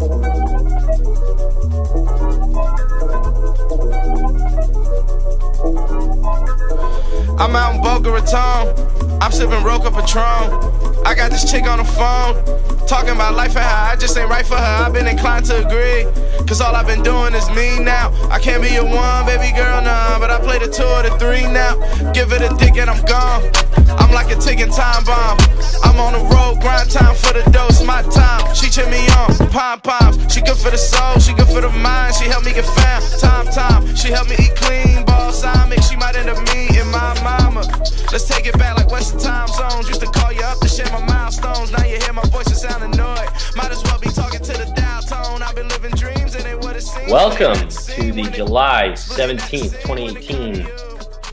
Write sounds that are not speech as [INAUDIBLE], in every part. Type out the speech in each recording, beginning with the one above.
Thank you. I'm out in Boca Raton. I'm sipping Roca Patron. I got this chick on the phone. Talking about life and how I just ain't right for her. I've been inclined to agree. Cause all I've been doing is me now. I can't be a one, baby girl, nah. But I play the two or the three now. Give it a dick and I'm gone. I'm like a ticking time bomb. I'm on the road, grind time for the dose, my time. She cheer me on, pom poms. She good for the soul, she good for the mind. She help me get found, time, time. She help me eat clean, balsamic. She might end up me and my mama. Let's take it back like Western time zones. Used to call you up to share my milestones. Now you hear my voice and sound annoyed. Might as well be talking to the dial tone. I've been living dreams and it what it seems. Welcome to the July 17th, 2018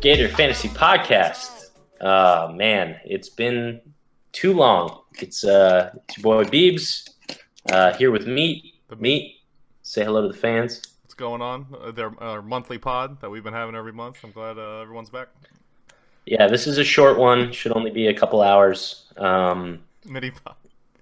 Gator Fantasy Podcast. Uh, man, it's been too long. It's, uh, it's your boy Beebs uh, here with Meat. Meat, say hello to the fans. What's going on? Uh, their our monthly pod that we've been having every month. I'm glad uh, everyone's back. Yeah, this is a short one. Should only be a couple hours. Um, Mini pod.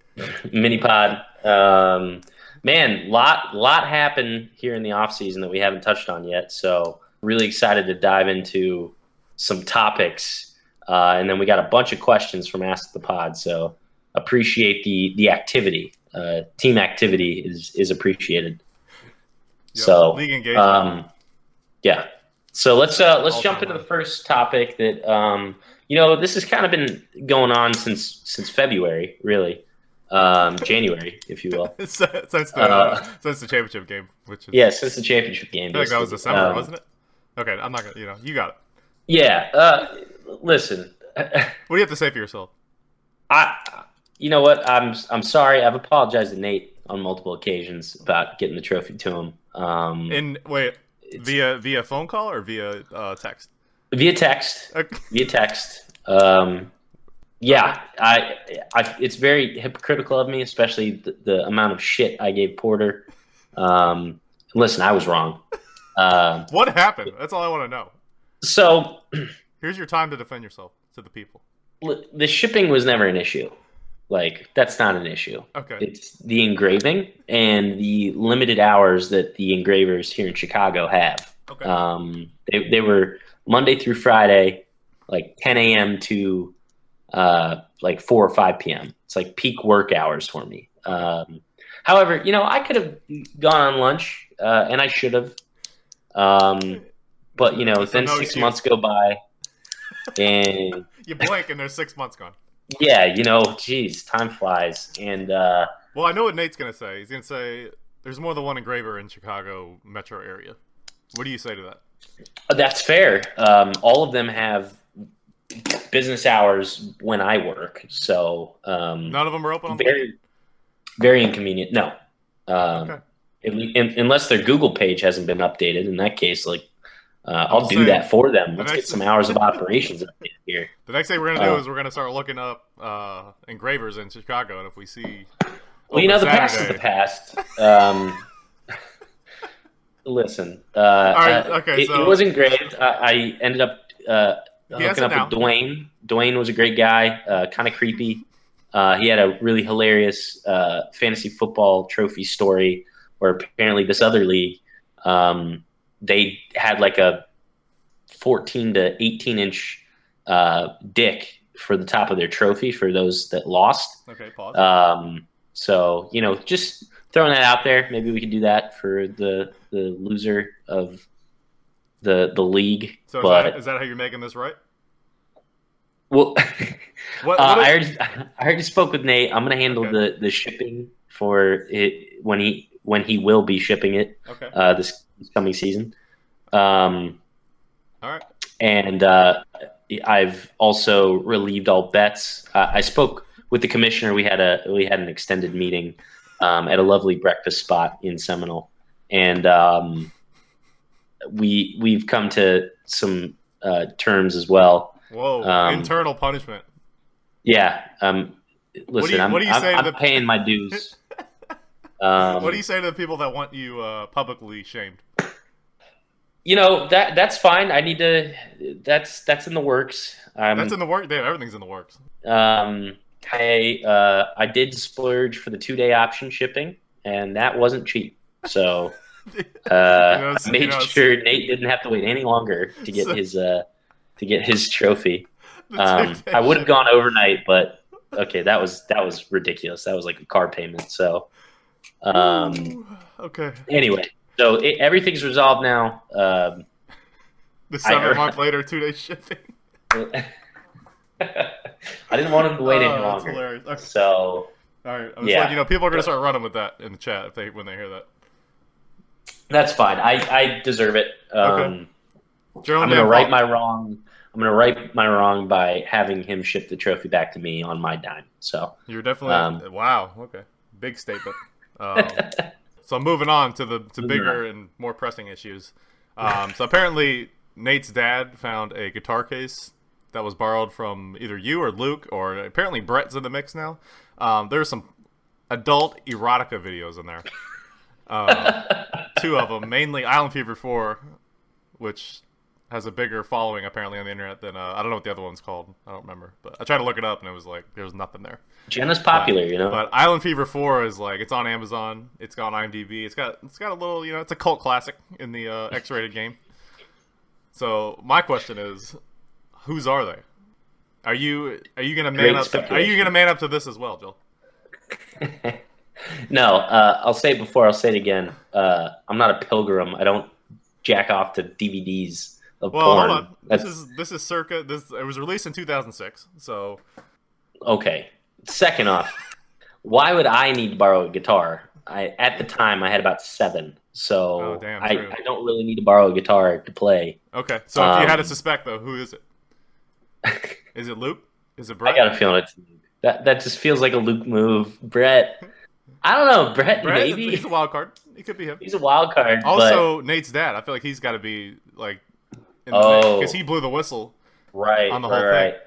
[LAUGHS] mini pod. Um, man, lot lot happened here in the off season that we haven't touched on yet. So really excited to dive into some topics, uh, and then we got a bunch of questions from Ask the Pod. So appreciate the the activity. Uh, team activity is is appreciated. Yo, so league engagement. um, yeah. So let's uh, let's All jump into the first topic that um, you know this has kind of been going on since since February, really, um, January, if you will. [LAUGHS] since the uh, since the championship game, which is Yeah, since the championship game. I like that was. December, Um, wasn't it? Okay, I'm not gonna. You know, you got it. Yeah. Uh, listen, What do you have to say for yourself? I, you know what? I'm I'm sorry. I've apologized to Nate on multiple occasions about getting the trophy to him. Um, In wait, via via phone call or via uh, text? via text. Okay. via text. Um, yeah, I, I, it's very hypocritical of me, especially the, the amount of shit I gave Porter. Um, listen, I was wrong. Um What happened? That's all I want to know. so Here's your time to defend yourself to the people. the shipping was never an issue. Like that's not an issue. Okay. It's the engraving and the limited hours that the engravers here in Chicago have. Okay. Um, they, they were Monday through Friday, like 10 a.m. to uh, like 4 or 5 p.m. It's like peak work hours for me. Um, however, you know, I could have gone on lunch uh, and I should have. Um, but, you know, then six months go by [LAUGHS] and you blink and there's six months gone. Yeah, you know, geez, time flies. And, uh, Well, I know what Nate's gonna say. He's gonna say there's more than one engraver in Chicago metro area. What do you say to that? That's fair. Um, all of them have business hours when I work, so um, None of them are open. On very, very inconvenient. No, um, Okay. le- in- unless their Google page hasn't been updated. In that case, like uh, I'll I'm do saying, that for them. Let's the get some hours of operations updated here. The next thing we're gonna do Oh. is we're gonna start looking up uh, engravers in Chicago, and if we see, Well, you know, the open past is the past. Um, [LAUGHS] listen, uh, right, uh, okay, it, so- it was engraved. I, I ended up uh, hooking up with now. Dwayne. Dwayne was a great guy, uh, kind of creepy. Uh, he had a really hilarious uh, fantasy football trophy story where apparently this other league, um, they had like a 14 to 18 inch uh, dick for the top of their trophy for those that lost. Okay, pause. Um, so you know, just throwing that out there. Maybe we could do that for the the loser of the the league. so is that, is that how you're making this right? well, [LAUGHS] What, uh, what I is- already [LAUGHS] I already spoke with Nate. I'm gonna handle Okay. the the shipping for it when he when he will be shipping it okay. uh, this, this coming season. Um, All right. and uh, I've also relieved all bets. Uh, I spoke with the commissioner. We had a we had an extended meeting um, at a lovely breakfast spot in Seminole, and um, we we've come to some uh, terms as well. Whoa. Um, internal punishment. Yeah, um, listen, you- I'm, what do you I'm, say to I'm the- paying my dues. [LAUGHS] Um, what do you say to the people that want you uh, publicly shamed? You know that that's fine. I need to. That's that's in the works. Um, That's in the work. Damn, everything's in the works. um, I uh, I did splurge for the two day option shipping, and that wasn't cheap. So [LAUGHS] uh, know, I made you know, sure Nate didn't have to wait any longer to get So- his uh, to get his trophy. Um, I would have gone overnight, but okay, that was that was ridiculous. That was like a car payment. So um, okay. anyway, so it, everything's resolved now. Um, The I seven heard- month later, two day shipping. [LAUGHS] I didn't want him to wait any Oh, that's longer. hilarious. Okay. So All right. I was Yeah. like, you know, people are gonna start running with that in the chat if they when they hear that. that's fine. I, I deserve it. Um, Joe I'm gonna right my wrong. I'm gonna right my wrong by having him ship the trophy back to me on my dime. So You're definitely Um, wow. Okay, big statement. [LAUGHS] Um, so moving on to the to bigger and more pressing issues. Um, so apparently Nate's dad found a guitar case that was borrowed from either you or Luke, or apparently Brett's in the mix now. Um, there's some adult erotica videos in there. Um, two of them, mainly Island Fever 4, which has a bigger following apparently on the internet than uh, I don't know what the other one's called. I don't remember, but I tried to look it up and it was like there was nothing there. Jenna's popular, you know. But Island Fever 4 is like it's on Amazon. It's got on IMDb. It's got it's got a little you know it's a cult classic in the uh, X-rated game. So my question is, whose are they? Are you are you gonna man Great up? To, are you gonna man up to this as well, Jill? [LAUGHS] no, uh, I'll say it before. I'll say it again. Uh, I'm not a pilgrim. I don't jack off to DVDs of Well, porn. hold on. That's This is this is circa this. It was released in 2006. So okay. Second off, why would I need to borrow a guitar? I at the time I had about seven, so Oh, damn, I. I don't really need to borrow a guitar to play. okay. So if you had to Um, suspect though, who is it? [LAUGHS] Is it Luke? Is it Brett? I got a feeling it's that. That just feels like a Luke move, Brett. I don't know, Brett. Brett? maybe He's a wild card. It could be him. he's a wild card. but Also, Nate's dad. I feel like he's got to be like, Oh. because he blew the whistle. right, on the right, whole thing.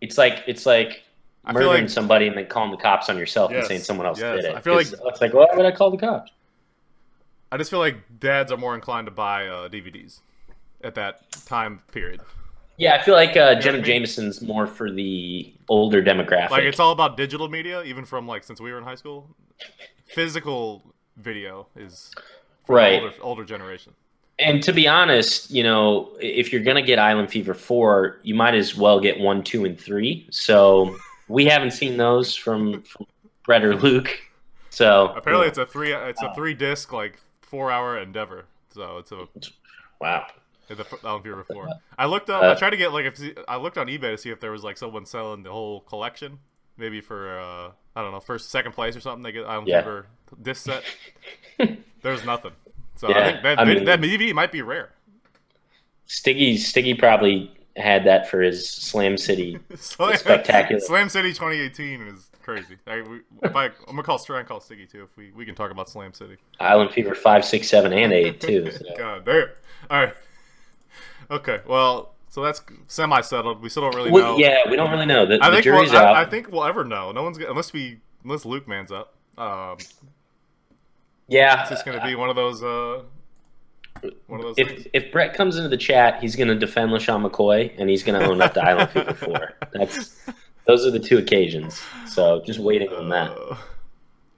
It's like it's like I murdering like somebody and then calling the cops on yourself Yes, and saying someone else yes. did it. I feel like- it's like, why would I call the cops? I just feel like dads are more inclined to buy uh, DVDs at that time period. Yeah, I feel like uh, what I mean? Jameson's more for the older demographic. Like it's all about digital media, even from like since we were in high school. Physical video is Right. older, older generation. And to be honest, you know, if you're gonna get Island Fever four, you might as well get one, two, and three. So we haven't seen those from, from Brett or Luke. So Apparently, it's a three. It's a three disc like four hour endeavor. So it's a wow. it's a Island Fever four. I looked up. I Uh, tried to get like if I looked on eBay to see if there was like someone selling the whole collection, maybe for uh, I don't know first second place or something. They get Island Yeah. Fever disc set. [LAUGHS] There's nothing. So I think that I mean- that DVD might be rare. Stiggy Stiggy probably had that for his Slam City. [LAUGHS] Slam, Spectacular. Slam City 2018 is crazy. I, we, if I, I'm gonna call try and call Stiggy too. If we, we can talk about Slam City. Island Fever five, six, seven, and eight too. [LAUGHS] So. God damn. All right. Okay. Well, so that's semi settled. We still don't really We- know. yeah, we don't really know. The, I the think jury's we'll, out. I, I think we'll ever know. No one's gonna, unless we unless Luke man's up. Um, yeah, it's just gonna be one of those. Uh, one of those. things. if if Brett comes into the chat, he's going to defend LeSean McCoy and he's going to own up to Island [LAUGHS] Fever four. That's those are the two occasions. So just waiting on that. Uh,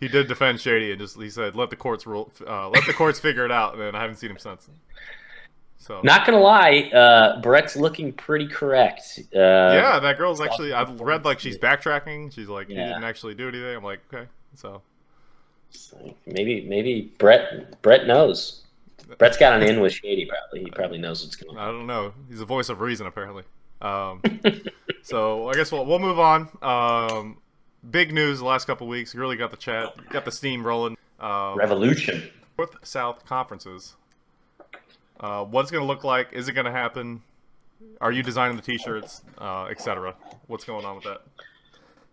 he did defend Shady and just he said, "Let the courts rule. Uh, let the courts figure it out." And then I haven't seen him since. So Not gonna lie, uh, Brett's looking pretty correct. Uh, yeah, that girl's actually. I've read like she's backtracking. She's like, he didn't actually do anything. I'm like, okay, so maybe maybe Brett Brett knows. Brett's got an [LAUGHS] in with Shady. Probably he probably knows what's going on. I don't know. He's a voice of reason, apparently. Um, [LAUGHS] so I guess we'll we'll move on. Um, big news the last couple weeks. Really got the chat, got the steam rolling. Um, Revolution. North South conferences. Uh, what's going to look like? Is it going to happen? Are you designing the T-shirts, uh, etc.? What's going on with that?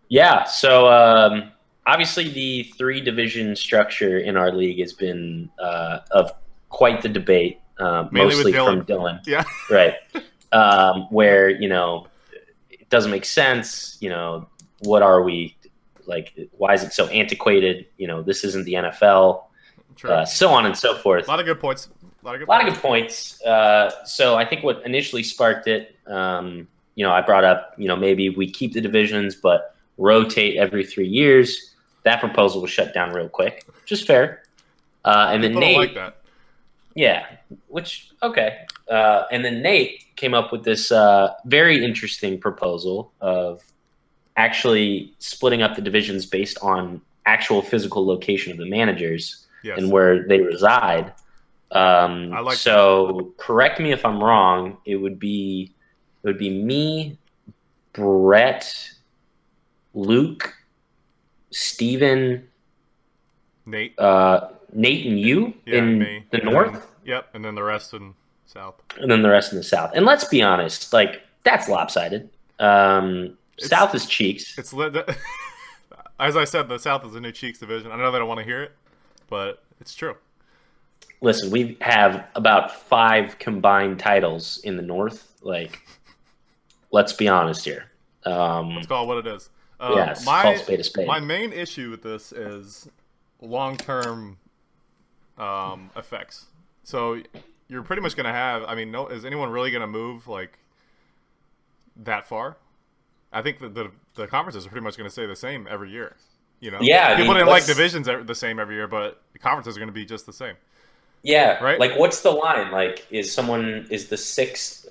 Yeah. So um, obviously, the three division structure in our league has been uh, of quite the debate, uh, mostly from Dylan. Dylan. Yeah, [LAUGHS] right? Um, where you know it doesn't make sense. You know, what are we like? Why is it so antiquated? You know, this isn't the NFL. Uh, so on and so forth. a lot of good points. A lot of good. Lot of good points. Uh, so I think what initially sparked it, um, you know, I brought up, you know, maybe we keep the divisions, but rotate every three years. That proposal was shut down real quick, which is fair. Uh, and then People don't Nate, like that. yeah, which okay. Uh, and then Nate came up with this uh, very interesting proposal of actually splitting up the divisions based on actual physical location of the managers Yes. and where they reside. Um, I like so correct me if I'm wrong. It would be it would be me, Brett, Luke, Steven, Nate. uh, Nate, and you Yeah, in me. the And then- north, Yep, and then the rest in south. and then the rest in the south. And let's be honest, like that's lopsided. Um, It's- south is cheeks. It's lit. [LAUGHS] As I said, the South is a new Cheeks division. I know they don't want to hear it, but it's true. Listen, we have about five combined titles in the north. Like, let's be honest here. Um, Let's call it what it is. Um, Yes, my, call spade a spade. My main issue with this is long-term um, effects. So you're pretty much going to have. I mean, no, is anyone really going to move like that far? I think that the the conferences are pretty much going to stay the same every year. You know, Yeah, I people mean, didn't like divisions the same every year, but the conferences are going to be just the same. Yeah, Right? Like, what's the line? Like, is someone is the sixth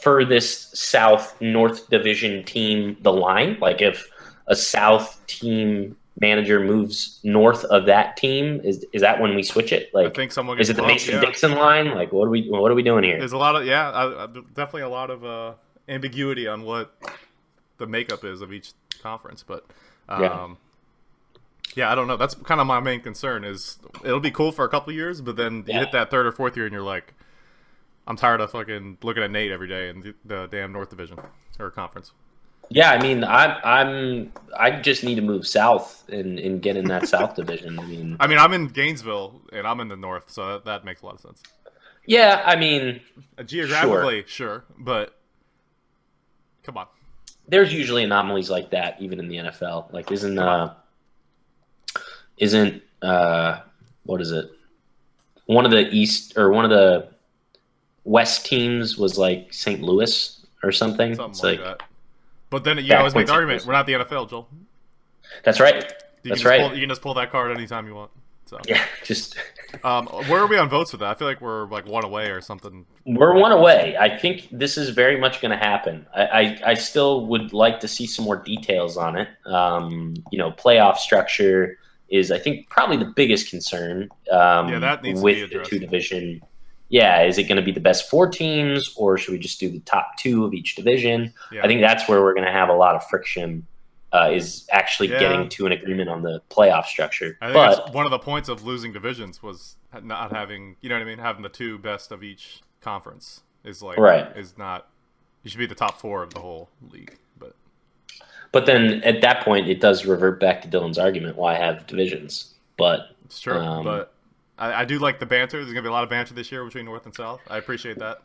furthest South North Division team the line? Like, if a South team manager moves north of that team, is is that when we switch it? I Like, think someone is it the Mason yeah. Dixon line? Like, what are we what are we doing here? There's a lot of yeah, I, I, definitely a lot of uh, ambiguity on what the makeup is of each conference, but um, Yeah. yeah. I don't know. That's kind of my main concern. Is it'll be cool for a couple years, but then you Yeah. hit that third or fourth year, and you're like, I'm tired of fucking looking at Nate every day in the, the damn North Division or conference. Yeah, I mean, I'm I'm I just need to move south and and get in that South Division. I mean, I mean, I'm in Gainesville and I'm in the North, so that, that makes a lot of sense. yeah, I mean, Uh, geographically, sure, but come on. there's usually anomalies like that even in the NFL. Like isn't uh isn't uh what is it? One of the east or one of the west teams was like St. Louis or something. Something it's like, like, that. But then you always make the argument: we're not the NFL, Joel. that's right. You That's can just right. Pull, you can just pull that card anytime you want. So, Yeah, [LAUGHS] just [LAUGHS] um, where are we on votes for that? I feel like we're like one away or something. we're one away. I think this is very much going to happen. I, I, I still would like to see some more details on it. Um, you know, playoff structure is, I think, probably the biggest concern. Um, Yeah, that needs to with be the two division. Yeah, is it going to be the best four teams, or should we just do the top two of each division? Yeah. I think that's where we're going to have a lot of friction. Uh, is actually Yeah. getting to an agreement on the playoff structure. I think but one of the points of losing divisions was not having, you know what I mean, having the two best of each conference is like Right. is not. You should be the top four of the whole league, but But then at that point, it does revert back to Dylan's argument: why have divisions? But it's true. Um, but I, I do like the banter. There's gonna be a lot of banter this year between North and South. I appreciate that.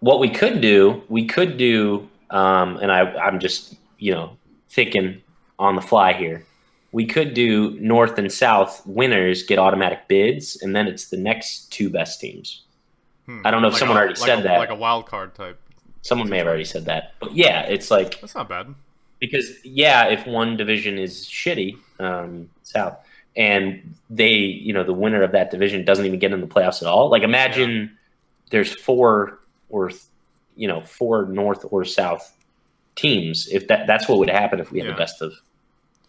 what we could do, we could do, um, and I, I'm just you know thinking on the fly here. We could do North and South winners get automatic bids, and then it's the next two best teams. Hmm. I don't know if Like someone a- already like said a- that. like a wild card type. Someone may have already said that, but yeah, it's like That's not bad. because yeah, if one division is shitty, um, South, and they, you know, the winner of that division doesn't even get in the playoffs at all. Like imagine there's four or you know four North or South teams. If that that's what would happen if we had Yeah. the best of,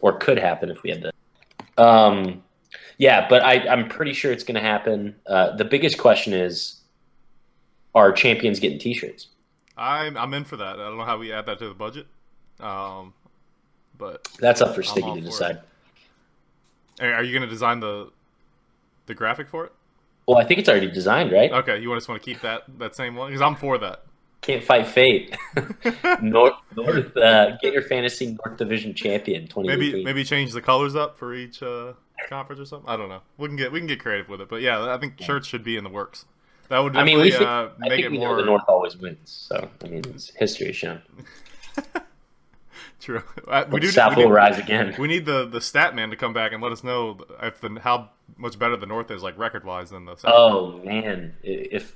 or could happen if we had the. Um, yeah, but I, I'm pretty sure it's going to happen. Uh, the biggest question is, are champions getting T-shirts? I'm I'm in for that. I don't know how we add that to the budget, um, but That's up for Stiggy to decide. it. Are you gonna design the the graphic for it? Well, I think it's already designed, right? Okay, you just want to keep that that same one because I'm for that. Can't fight fate. [LAUGHS] North, North, uh, get your fantasy North Division champion. Twenty Maybe maybe change the colors up for each uh, conference or something. I don't know. We can get we can get creative with it, but yeah, I think shirts should be in the works. That would I mean, we think, uh, I make think it we know more the North always wins. So I mean, it's history shown. True. [LAUGHS] Uh, we do South we will need- rise again. We need the the stat man to come back and let us know if the how much better the North is like record wise than the South. Oh man, if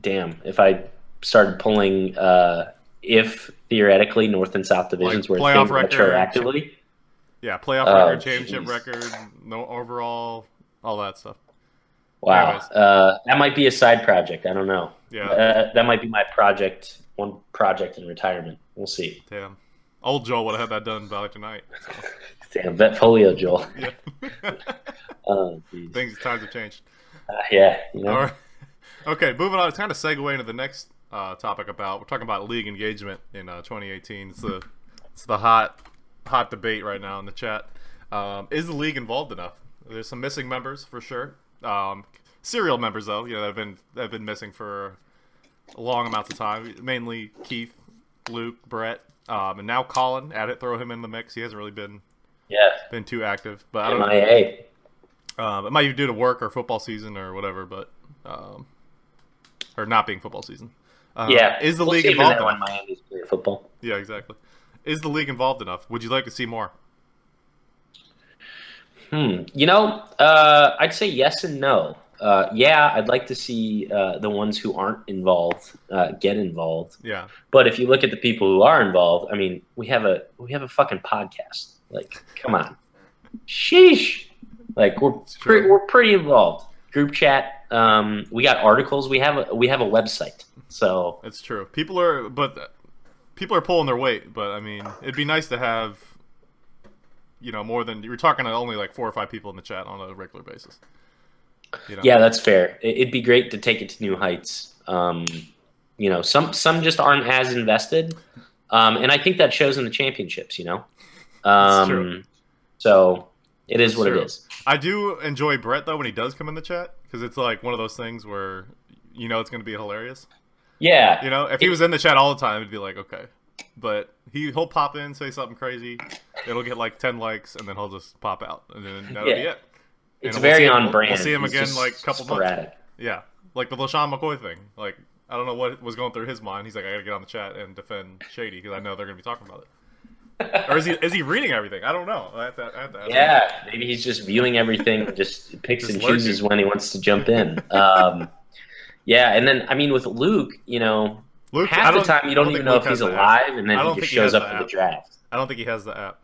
damn, if I started pulling uh, if theoretically North and South divisions Like were playoff record. retroactively. Yeah, playoff Oh, record, championship jeez. record, no overall, all that stuff. Wow, uh, that might be a side project. I don't know. Yeah, Uh, that might be my project, one project in retirement. We'll see. damn. Old Joel would have had that done by tonight. So, [LAUGHS] Damn, Vetfolio, Joel. [LAUGHS] yeah. [LAUGHS] Oh. Things times have changed. Uh, yeah, you know. All right. Okay, moving on. It's kind of segue into the next uh, topic about we're talking about league engagement in uh, 2018. It's the it's the hot hot debate right now in the chat. Um, is the league involved enough? There's some missing members for sure. Um, serial members though, you know, have been have been missing for long amounts of time. Mainly Keith, Luke, Brett, um, and now Colin. Add it, throw him in the mix. He hasn't really been Yeah, been too active, but I don't know. MIA. Um, it might be due to work or football season or whatever, but um, or not being football season. Uh, yeah, is the we'll league in involved when enough? Miami's playing football. Yeah, exactly. Is the league involved enough? Would you like to see more? Hmm. You know, uh, I'd say yes and no. Uh, yeah, I'd like to see uh, the ones who aren't involved uh, get involved. Yeah, But if you look at the people who are involved, I mean, we have a we have a fucking podcast. Like, come on, sheesh. Like we're pre- we're pretty involved. Group chat. Um, we got articles. We have a we have a website. So it's true. People are, but people are pulling their weight. But I mean, it'd be nice to have, you know, more than you're talking to only like four or five people in the chat on a regular basis. You know? yeah, that's fair. It- It'd be great to take it to new heights. Um, you know, some some just aren't as invested, um, and I think that shows in the championships. You know, um, true. so it is what true. it is. I do enjoy Brett though when he does come in the chat because it's like one of those things where you know it's going to be hilarious. Yeah, You know, if he was in the chat all the time, it'd be like okay, but he he'll pop in, say something crazy, it'll get like ten likes, and then he'll just pop out, and then that'll be it. It's And we'll very him- on brand. we'll see him He's again, like, a couple months. Yeah, like the LeSean McCoy thing. Like I don't know what was going through his mind. He's like, I gotta get on the chat and defend Shady because I know they're gonna be talking about it. or is he is he reading everything? I don't know. I have to, I have to him. Yeah, maybe he's just viewing everything, just picks Just and chooses when he wants to jump in. Um, yeah, and then I mean with Luke, you know, Luke, half the time you I don't, even know Luke if he's the app. alive, and then he just shows up for the draft. I don't think he has the app.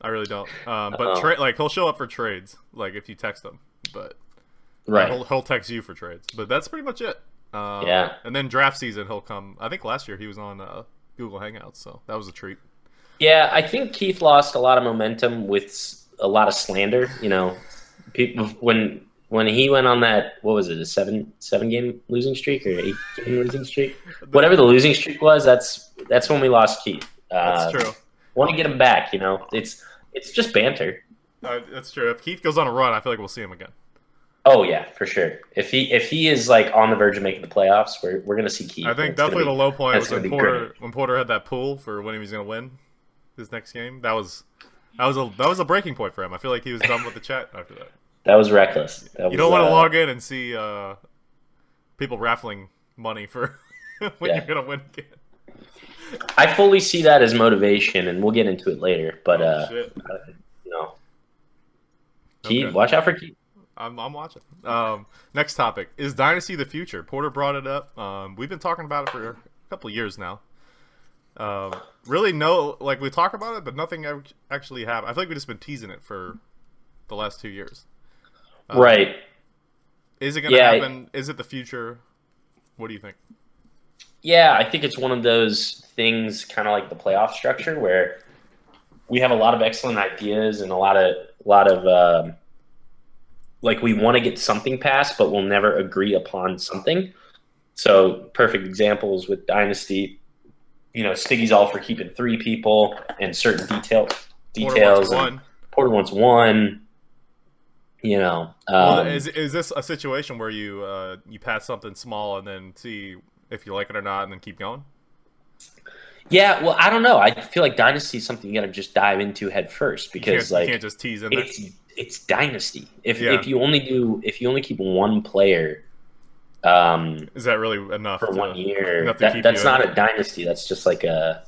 I really don't. Um, but tra- like he'll show up for trades, like if you text him. But Right. he'll, he'll text you for trades. But that's pretty much it. Um, Yeah. And then draft season, he'll come. I think last year he was on uh, Google Hangouts, so that was a treat. Yeah, I think Keith lost a lot of momentum with a lot of slander. You know, people when when he went on that what was it a seven seven game losing streak or eight game losing streak, [LAUGHS] whatever the losing streak was. That's that's when we lost Keith. Uh, That's true. Want to get him back? You know, it's it's just banter. Uh, that's true. If Keith goes on a run, I feel like we'll see him again. Oh yeah, for sure. If he if he is like on the verge of making the playoffs, we're we're gonna see Keith. I think definitely be- the low point was when Porter when Porter had that pool for when he was going to win his next game. That was that was a that was a breaking point for him. I feel like he was done with the chat after that. [LAUGHS] that was reckless. That You was, don't want to uh, log in and see uh, people raffling money for [LAUGHS] when Yeah. you're going to win again. I fully see that as motivation, and we'll get into it later. But Oh, uh, you know, Keith, Okay. watch out for Keith. I'm, I'm watching. Um, next topic is Dynasty the future. Porter brought it up. Um, we've been talking about it for a couple of years now. Um, really, no, like we talk about it, but nothing ac- actually happened. I feel like we've just been teasing it for the last two years. Um, right. Is it going to Yeah, I- happen? Is it the future? What do you think? Yeah, I think it's one of those things, kind of like the playoff structure, where we have a lot of excellent ideas and a lot of a lot of um, like we want to get something passed, but we'll never agree upon something. So, perfect examples with Dynasty. You know, Stiggy's all for keeping three people and certain detail Porter details. wants one. Porter wants one. You know, Well, um, is, is this a situation where you uh, you pass something small and then see if you like it or not, and then keep going? yeah. Well, I don't know. I feel like Dynasty is something you got to just dive into head first because, can't, like, you can't just tease in there. it's it's dynasty. If Yeah. if you only do if you only keep one player um, Is that really enough for to- one year, that, that's you in not a dynasty. That's just like a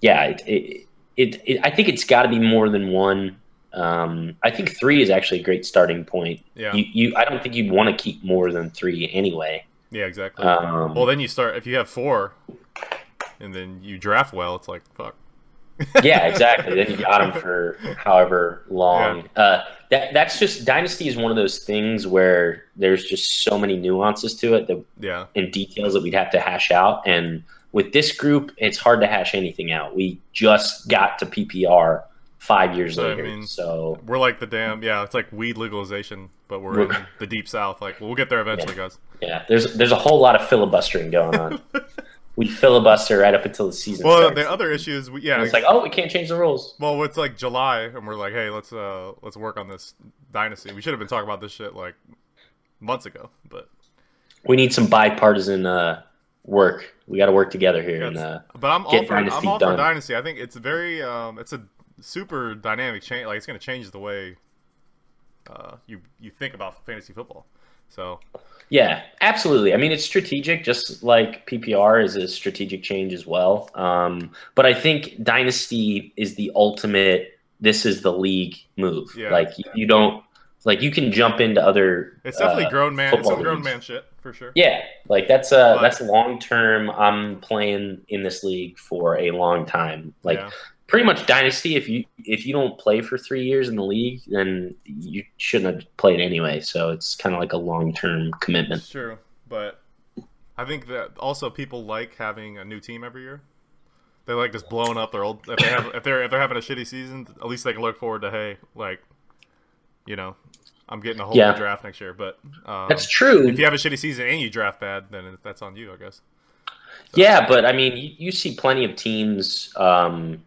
yeah. It it, it, it I think it's got to be more than one. Um, I think three is actually a great starting point. Yeah. You, you I don't think you'd want to keep more than three anyway. Yeah, exactly. Um, well, then you start if you have four, and then you draft well. It's like fuck. yeah, exactly. Then you got them for however long. Uh, that that's just dynasty is one of those things where there's just so many nuances to it that Yeah, and details that we'd have to hash out. And with this group, it's hard to hash anything out. We just got to PPR five years So, I later, mean- so we're like the damn yeah. It's like weed legalization, but we're We're- the deep south. Like we'll get there eventually, guys. yeah, there's there's a whole lot of filibustering going on. [LAUGHS] we filibuster right up until the season Well, starts. the other issues, we, yeah, And it's like, oh, we can't change the rules. Well, it's like July, and we're like, hey, let's uh let's work on this dynasty. We should have been talking about this shit like months ago, but We need some bipartisan uh, work. We got to work together here. And uh, but I'm all for I'm all done. for dynasty. I think it's very um it's a super dynamic change. Like it's going to change the way uh you you think about fantasy football. So Yeah, absolutely. I mean, it's strategic, just like PPR is a strategic change as well. Um, but I think Dynasty is the ultimate. This is the league move. Yeah. Like you, you don't like you can jump into other. it's definitely uh, grown man. It's some grown man shit for sure. Yeah, like that's uh But- that's long term. I'm playing in this league for a long time. Like yeah. Pretty much dynasty. If you if you don't play for three years in the league, then you shouldn't have played anyway. So it's kind of like a long term commitment. It's true, but I think that also people like having a new team every year. They like just blowing up their old. If they have, if they're if they're having a shitty season, at least they can look forward to hey, like, you know, I'm getting a whole Yeah. new draft next year. But um, That's true. if you have a shitty season and you draft bad, then that's on you, I guess. Yeah, but I mean, you, you see plenty of teams, um,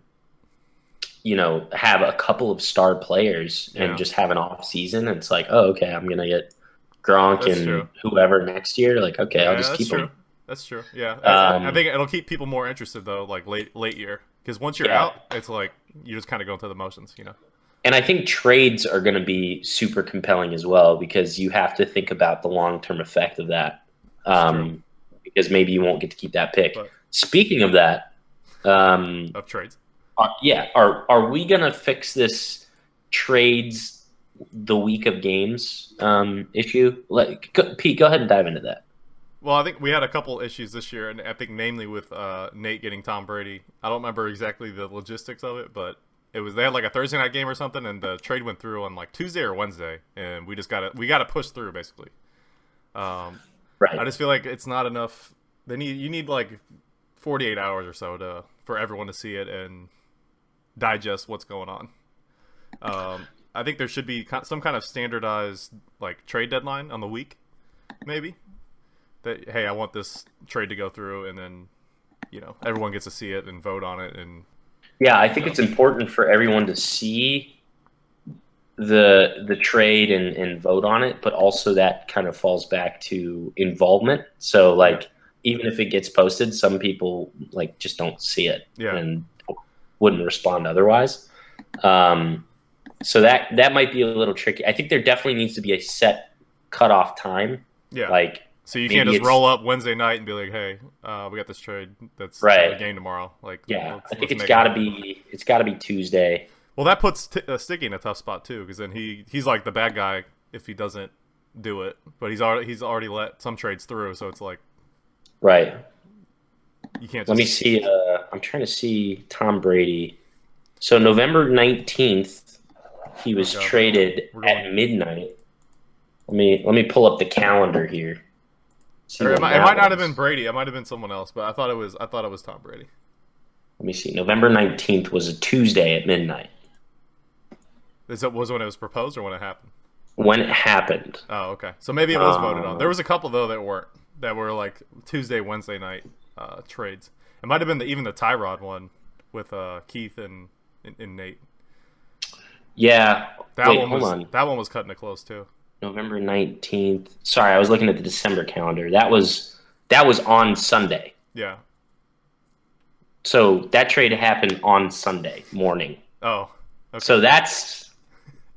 you know, have a couple of star players and just have an off season. And it's like, oh, okay, I'm gonna get Gronk That's and true. whoever next year. Like, okay, yeah, I'll just that's keep true. them. That's true. Yeah, I- I, I Um, think it'll keep people more interested though, like late late year, because once you're Yeah. out, it's like you're just kind of go through the motions, you know. And I think trades are going to be super compelling as well because you have to think about the long term effect of that. Um, because maybe you won't get to keep that pick. But- Speaking of that, um, Of trades. Uh, yeah, are are we gonna fix this trades the week of games um, issue? Like, go, Pete, go ahead and dive into that. Well, I think we had a couple issues this year, and I think namely with uh, Nate getting Tom Brady. I don't remember exactly the logistics of it, but it was they had like a Thursday night game or something, and the trade went through on like Tuesday or Wednesday, and we just got to we got to push through basically. Um, Right. I just feel like it's not enough. They need you need like 48 hours or so to for everyone to see it and digest what's going on. Um, I think there should be some kind of standardized like trade deadline on the week, maybe. That hey, I want this trade to go through, and then you know everyone gets to see it and vote on it, and yeah, I think it's important for everyone to see the the trade and, and vote on it, but also that kind of falls back to involvement. So, like, even if it gets posted, some people like just don't see it Yeah. and wouldn't respond otherwise. Um, so that that might be a little tricky. I think there definitely needs to be a set cutoff time. yeah. Like, so you can't just roll up Wednesday night and be like, hey, uh, we got this trade that's Right. the game tomorrow. Like, yeah, let's- I think it's got to be it's got to be Tuesday. Well, that puts t- uh, Stiggy in a tough spot too, because then he he's like the bad guy if he doesn't do it. But he's already he's already let some trades through, so it's like Right. You can't. Let me see. Uh, I'm trying to see Tom Brady. So November 19th, he was Oh, traded at midnight. Let me let me pull up the calendar here. Or it might, it might not have been Brady. It might have been someone else, but I thought it was I thought it was Tom Brady. Let me see. November 19th was a Tuesday at midnight. Is that was when it was proposed or when it happened? When it happened. Oh, okay. So maybe it was voted on. There was a couple though that weren't that were like Tuesday, Wednesday night uh, trades. It might have been the, even the Tyrod one with uh, Keith and, and, and Nate. Yeah. That Wait, one was on. that one was cutting it close too. November 19th. Sorry, I was looking at the December calendar. That was that was on Sunday. Yeah. So that trade happened on Sunday morning. Oh, okay. So that's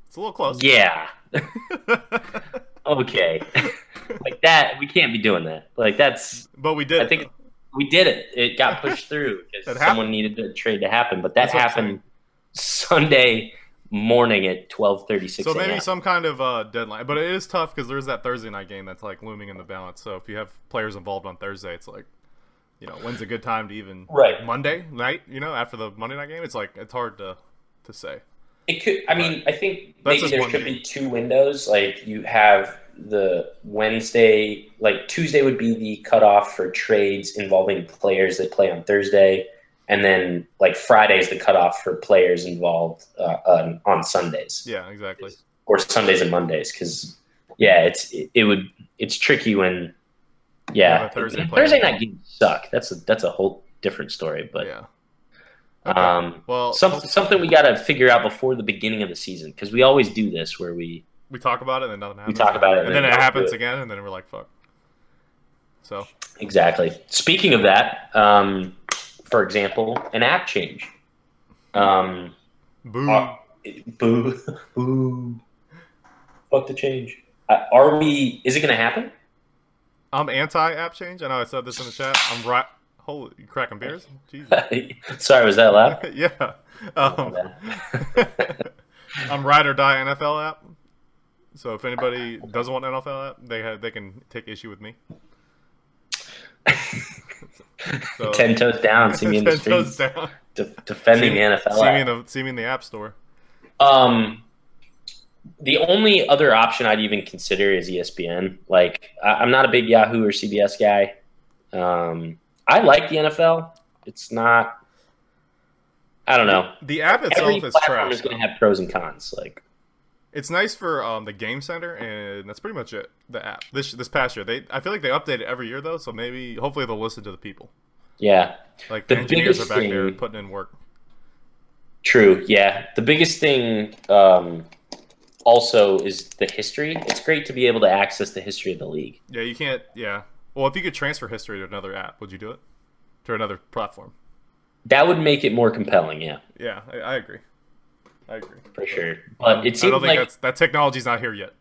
it's a little close. yeah. [LAUGHS] okay. [LAUGHS] like that we can't be doing that. Like that's but we did. I think though. We did it. It got [LAUGHS] pushed through It because happened. someone needed the trade to happen, but that That's happened Sunday morning at twelve thirty six. So maybe some kind of uh, deadline, but it is tough because there's that Thursday night game that's like looming in the balance. So if you have players involved on Thursday, it's like, you know, when's a good time to even Right. Monday night? You know, after the Monday night game, it's like it's hard to to say. It could. I mean, I think maybe there one should game. be two windows. Like you have the Wednesday, like Tuesday would be the cutoff for trades involving players that play on Thursday, and then like Friday is the cutoff for players involved uh, on, on Sundays Yeah, exactly. or Sundays and Mondays. Because yeah, it's it, it would it's tricky when yeah Thursday Thursday, night games suck. That's a that's a whole different story. But yeah. Okay. um, well, something something we got to figure out before the beginning of the season because we always do this where we we talk about it and then nothing happens. We talk about it and, and then, then it happens it. again, and then we're like, fuck. So exactly. Speaking of that, um, for example, an app change. Um, boo. are- boo, [LAUGHS] boo. Fuck the change. Uh, are we? Is it going to happen? I'm anti app change. I know I said this in the chat. I'm right. Holy, you cracking beers? Jesus. [LAUGHS] Sorry, was that loud? [LAUGHS] yeah. Um, I'm ride or die NFL app. So if anybody doesn't want NFL app, they have, they can take issue with me. [LAUGHS] So, Ten toes down. See me in the [LAUGHS] streets de- defending See- the NFL. See me app. in the see me in the app store. Um, the only other option I'd even consider is ESPN. Like, I, I'm not a big Yahoo or CBS guy. Um, I like the NFL. It's not. I don't know. The app itself Every is platform trash. is going to have pros and cons. Like, It's nice for um, the game center, and that's pretty much it. The app this this past year, they I feel like they update it every year though, so maybe hopefully they'll listen to the people. yeah, Like The the, engineers are back there thing- putting in work. true. Yeah, the biggest thing um, also is the history. It's great to be able to access the history of the league. Yeah, you can't. Yeah. Well, if you could transfer history to another app, would you do it? To another platform? That would make it more compelling. Yeah, Yeah, I, I agree. I agree. for sure. But it I seems don't think like that's that technology's not here yet.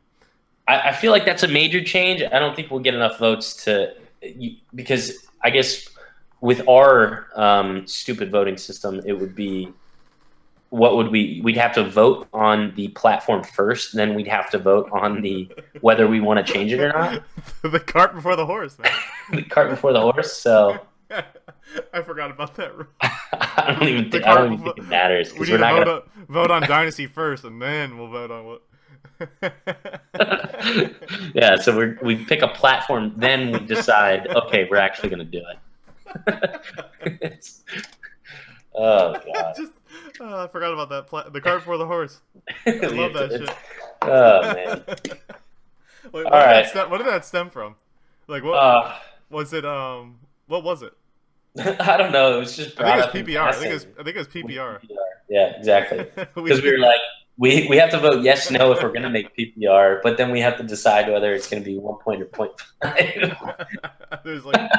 I, I feel like that's a major change. I don't think we'll get enough votes to because I guess with our um, stupid voting system, it would be what would we? We'd have to vote on the platform first, then we'd have to vote on the whether we want to change it or not. [LAUGHS] the cart before the horse, man. [LAUGHS] The cart before the horse. So [LAUGHS] I forgot about that. [LAUGHS] I don't even [LAUGHS] think I don't even think it matters We because need we're to not vote, gonna. on, vote on Dynasty first, and then we'll vote on what. yeah, so we we pick a platform, then we decide. Okay, we're actually going to do it. oh god. Just, uh, I forgot about that. Pla- the cart before the horse. I love that shit. Oh man. Wait, what, All did right. stem, what did that stem from? Like what Uh, was it? Um, what was it? [LAUGHS] I don't know. It was just I think it was PPR. I think it was. I think it was PPR. Yeah, exactly. [LAUGHS] Because we were like, we we have to vote yes, no if we're going to make PPR, but then we have to decide whether it's going to be one point or point five. [LAUGHS] There's like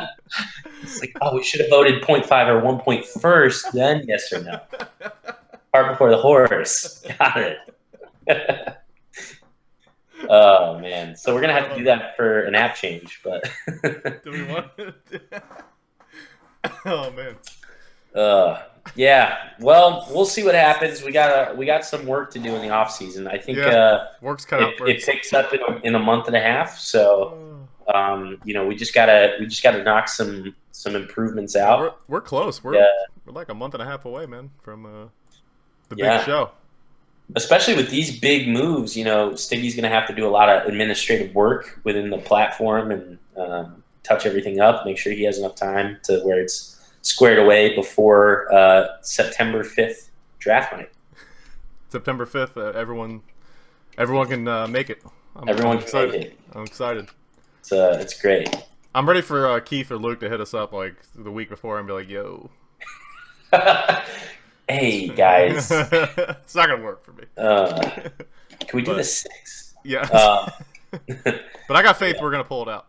it's like, oh, we should have voted point five or one point first, then yes or no. Part before the horse. Got it. oh man, so we're gonna have to do that for an app change, but do we want? [LAUGHS] oh man. uh, yeah. Well, we'll see what happens. We got a, we got some work to do in the off season. I think Yeah. uh, Work's cut it, it picks up in a, in a month and a half. So um, you know, we just gotta we just gotta knock some some improvements out. We're, we're close. We're Yeah. we're like a month and a half away, man, from uh, the Yeah. big show. especially with these big moves, you know, Stiggy's going to have to do a lot of administrative work within the platform and um, touch everything up, make sure he has enough time to where it's squared away before uh, September 5th draft night. September fifth. Uh, everyone, everyone can uh, make it. I'm, Everyone I'm can excited. make it. I'm excited. It's, uh, it's great. I'm ready for uh, Keith or Luke to hit us up like the week before and be like, "Yo, [LAUGHS] hey, guys. [LAUGHS] it's not gonna work for me." Uh, can we do But- the 6th? Yeah, Uh, [LAUGHS] but I got faith we're gonna pull it out.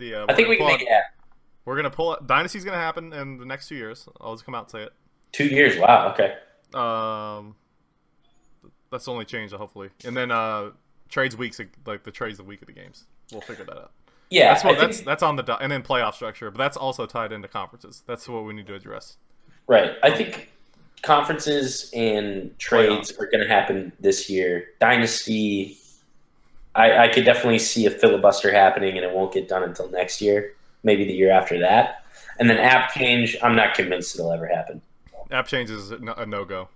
The uh, I think we can make it happen. We're gonna pull it. Dynasty's gonna happen in the next two years. I'll just come out and say it. Two years. Wow. Okay. Um, that's the only change, hopefully. And then uh, trades weeks, like the trades the week of the games. We'll figure that out. Yeah. That's what think- that's that's on the do- and then playoff structure, but that's also tied into conferences. That's what we need to address. Right. I think conferences and trades are going to happen this year. Dynasty, I, I could definitely see a filibuster happening, and it won't get done until next year, maybe the year after that. And then app change, I'm not convinced it'll ever happen. App change is a no go.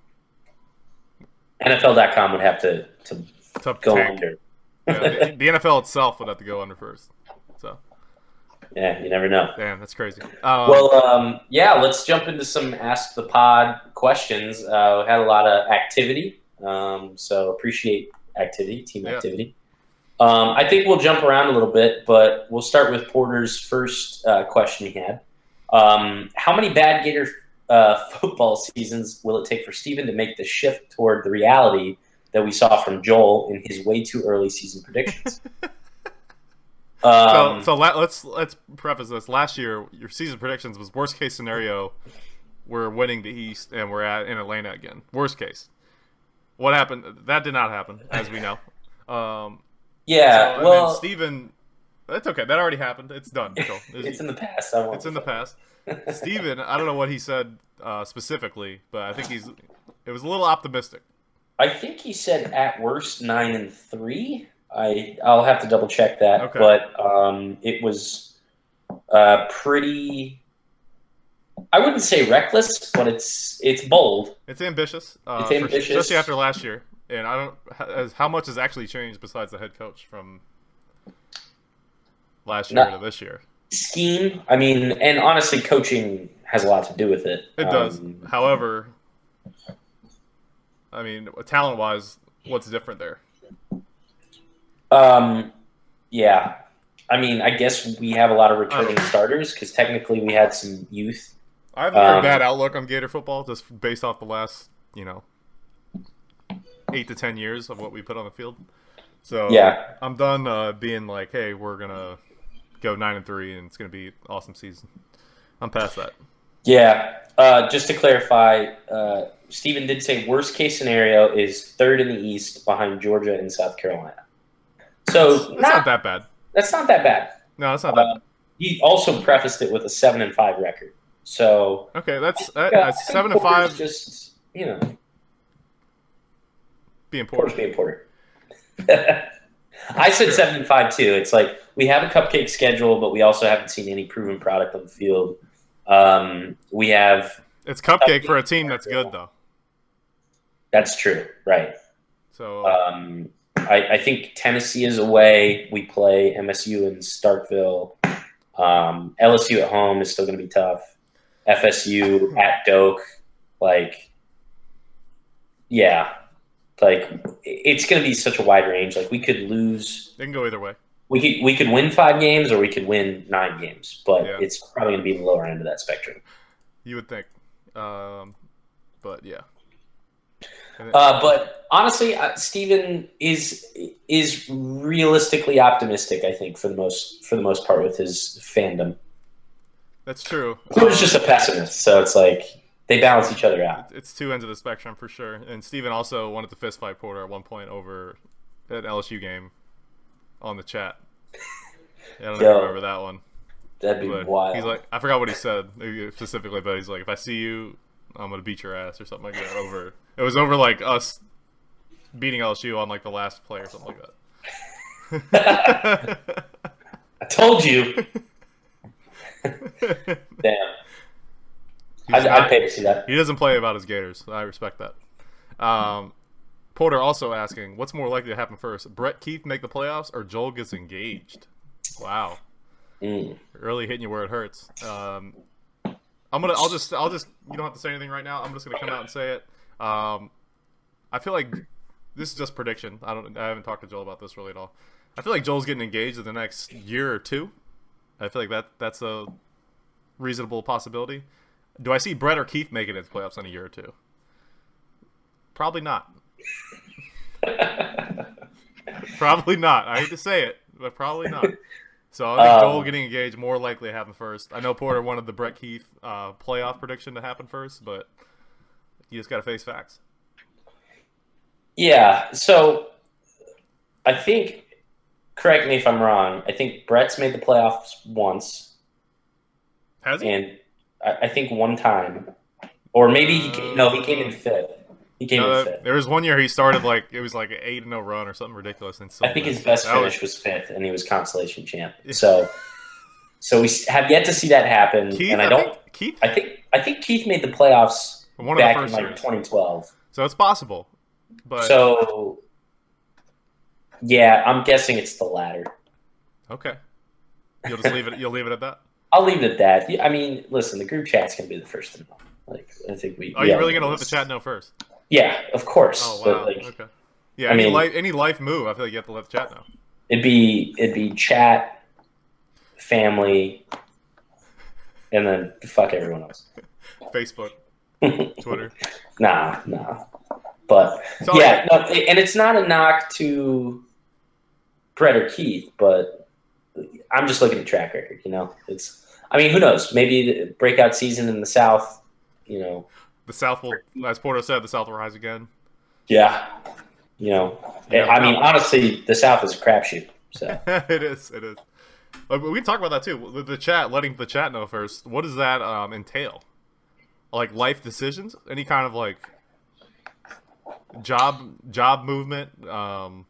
NFL.com would have to, to Tough go tank. under. Yeah, the, the NFL itself would have to go under first. So, Yeah, you never know. damn, that's crazy. Um, Well, um, yeah, let's jump into some Ask the Pod questions. Uh, we had a lot of activity, um, so appreciate activity, team Yeah. activity. Um, I think we'll jump around a little bit, but we'll start with Porter's first uh, question he had. Um, how many bad Gator uh, [LAUGHS] football seasons will it take for Steven to make the shift toward the reality that we saw from Joel in his way too early season predictions? [LAUGHS] so, um, so la- let's let's preface this. Last year, your season predictions was worst case scenario. We're winning the East and we're at in Atlanta again. Worst case. What happened? That did not happen, as we know. [LAUGHS] Um, yeah, so, well, then Steven, that's okay. That already happened. It's done. [LAUGHS] Joel. it's in the past. I It's in the past. [LAUGHS] Steven, I don't know what he said uh, specifically, but I think he's. It was a little optimistic. I think he said at worst nine and three. I I'll have to double check that, Okay. but um, it was uh, pretty. I wouldn't say reckless, but it's it's bold. It's ambitious. Uh, It's for- ambitious. especially after last year. And I don't. Has, how much has actually changed besides the head coach from last year No. to this year? Scheme. I mean, and honestly, coaching has a lot to do with it. It does. Um, However, I mean, talent wise, what's different there? Um, yeah. I mean, I guess we have a lot of returning starters because technically we had some youth. I have a very Um, bad outlook on Gator football, just based off the last, you know, eight to ten years of what we put on the field. So Yeah. I'm done uh, being like, hey, we're gonna go nine and three, and it's gonna be an awesome season. I'm past that. Yeah. Uh, just to clarify, uh, Steven did say worst case scenario is third in the East behind Georgia and South Carolina. So It's not, not that bad. that's not that bad. No, that's not that. Uh, he also prefaced it with a seven and five record. So. Okay, that's that, I that's seven and five. Just you know, Being Porter's important. being Porter. [LAUGHS] I said seven and five too. It's like we have a cupcake schedule, but we also haven't seen any proven product on the field. Um, we have It's cupcake for a team that's good though. that's true, right? So Um, I, I think Tennessee is away. We play MSU in Starkville. Um, LSU at home is still going to be tough. FSU at Doak, like, yeah, like it's going to be such a wide range. Like we could lose, they can go either way. we could we could win five games or we could win nine games, but Yeah. it's probably going to be the lower end of that spectrum. You would think. Um, but yeah. Then- Uh, but honestly, uh, Steven is is realistically optimistic. I think for the most for the most part with his fandom. that's true. Porter's Um, just a pessimist, so it's like they balance each other out. it's two ends of the spectrum for sure. And Steven also wanted to fist fight Porter at one point over an LSU game on the chat. Yeah, I don't know if Yo. remember that one. That'd be But wild. he's like, I forgot what he said specifically, but he's like, if I see you, I'm gonna beat your ass or something like that. Over it was over like us beating LSU on like the last play or something like that. [LAUGHS] I told you. [LAUGHS] Damn, I'd, not- I'd pay to see that. He doesn't play about his Gators. I respect that. Um, Porter also asking, what's more likely to happen first? Brett Keith make the playoffs or Joel gets engaged? Wow, Mm. really hitting you where it hurts. Um, I'm gonna, I'll just, I'll just, you don't have to say anything right now. I'm just gonna come out and say it. Um, I feel like this is just prediction. I don't, I haven't talked to Joel about this really at all. I feel like Joel's getting engaged in the next year or two. I feel like that that's a reasonable possibility. Do I see Brett or Keith making it to the playoffs in a year or two? Probably not. [LAUGHS] probably not. I hate to say it, but probably not. So I think Um, getting engaged more likely to happen first. I know Porter wanted the Brett Keith uh, playoff prediction to happen first, but you just got to face facts. Yeah. So I think. Correct me if I'm wrong. I think Brett's made the playoffs once, Has he? and I, I think one time. or maybe he came, no, he came in fifth. He came No, in fifth. there was one year he started like it was like an eight and no run or something ridiculous. And I think his best that finish was fifth, and he was consolation champ. So, so we have yet to see that happen, Keith. and I I don't. think Keith. I think I think Keith made the playoffs One back in like years. 2012. So it's possible, but So, yeah, I'm guessing it's the latter. okay. You'll just leave it. You'll leave it at that. I'll leave it at that. I mean, listen, the group chat's gonna be the first to know. Like, I think we. Are you really gonna let the chat know first? Yeah, of course. Oh But wow. like, okay. Yeah. I any mean- life, any life move, I feel like you have to let the chat know. it'd be it'd be chat, family, and then fuck everyone else. [LAUGHS] Facebook, [LAUGHS] Twitter. Nah, nah. But yeah, no, and it's not a knock to Brett or Keith, but I'm just looking at track record. You know, it's. I mean, who knows? Maybe the breakout season in the South. You know, the South will, as Porter said, the South will rise again. yeah. You know, Yeah, I mean, honestly, the South is a crapshoot. So [LAUGHS] it is. It is. We can talk about that too. The chat, letting the chat know first. What does that um, entail? Like life decisions? Any kind of like job job movement? Um,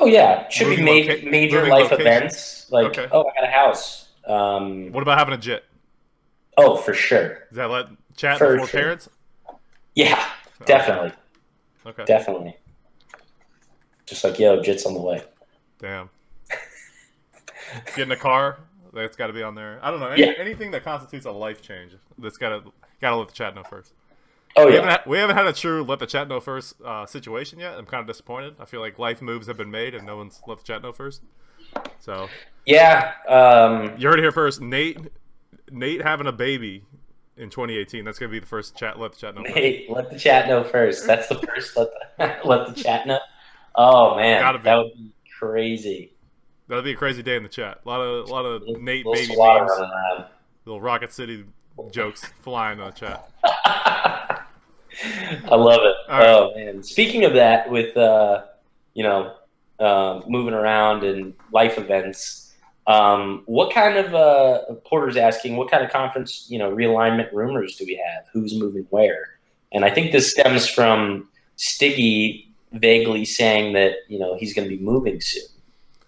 Oh yeah, should be ma- loca- major life locations. events like Okay. oh I got a house. Um, what about having a jit? oh for sure, Does that let chat For before sure. parents? yeah, definitely, Okay. definitely. Just like yo, Jit's on the way. Damn. [LAUGHS] Getting a car, that's got to be on there. I don't know any, Yeah. anything that constitutes a life change. That's got to got to let the chat know first. Oh We yeah, haven't, had, we haven't had a true let the chat know first uh, situation yet. I'm kind of disappointed. I feel like life moves have been made and no one's let the chat know first. So yeah. Um, you heard it here first. Nate, Nate having a baby in 2018. That's gonna be the first chat. Let the chat know. Hey, let the chat know first. That's the first. Let the [LAUGHS] let the chat know. Oh man, that would be crazy. That'll be a crazy day in the chat. A lot of a lot of Nate Little baby memes, little Rocket City jokes flying in the chat. [LAUGHS] I love it. Right. Oh man! Speaking of that, with uh, you know, um, moving around and life events, um, what kind of uh, Porter's asking? What kind of conference, you know, realignment rumors do we have? Who's moving where? And I think this stems from Stiggy vaguely saying that you know he's going to be moving soon.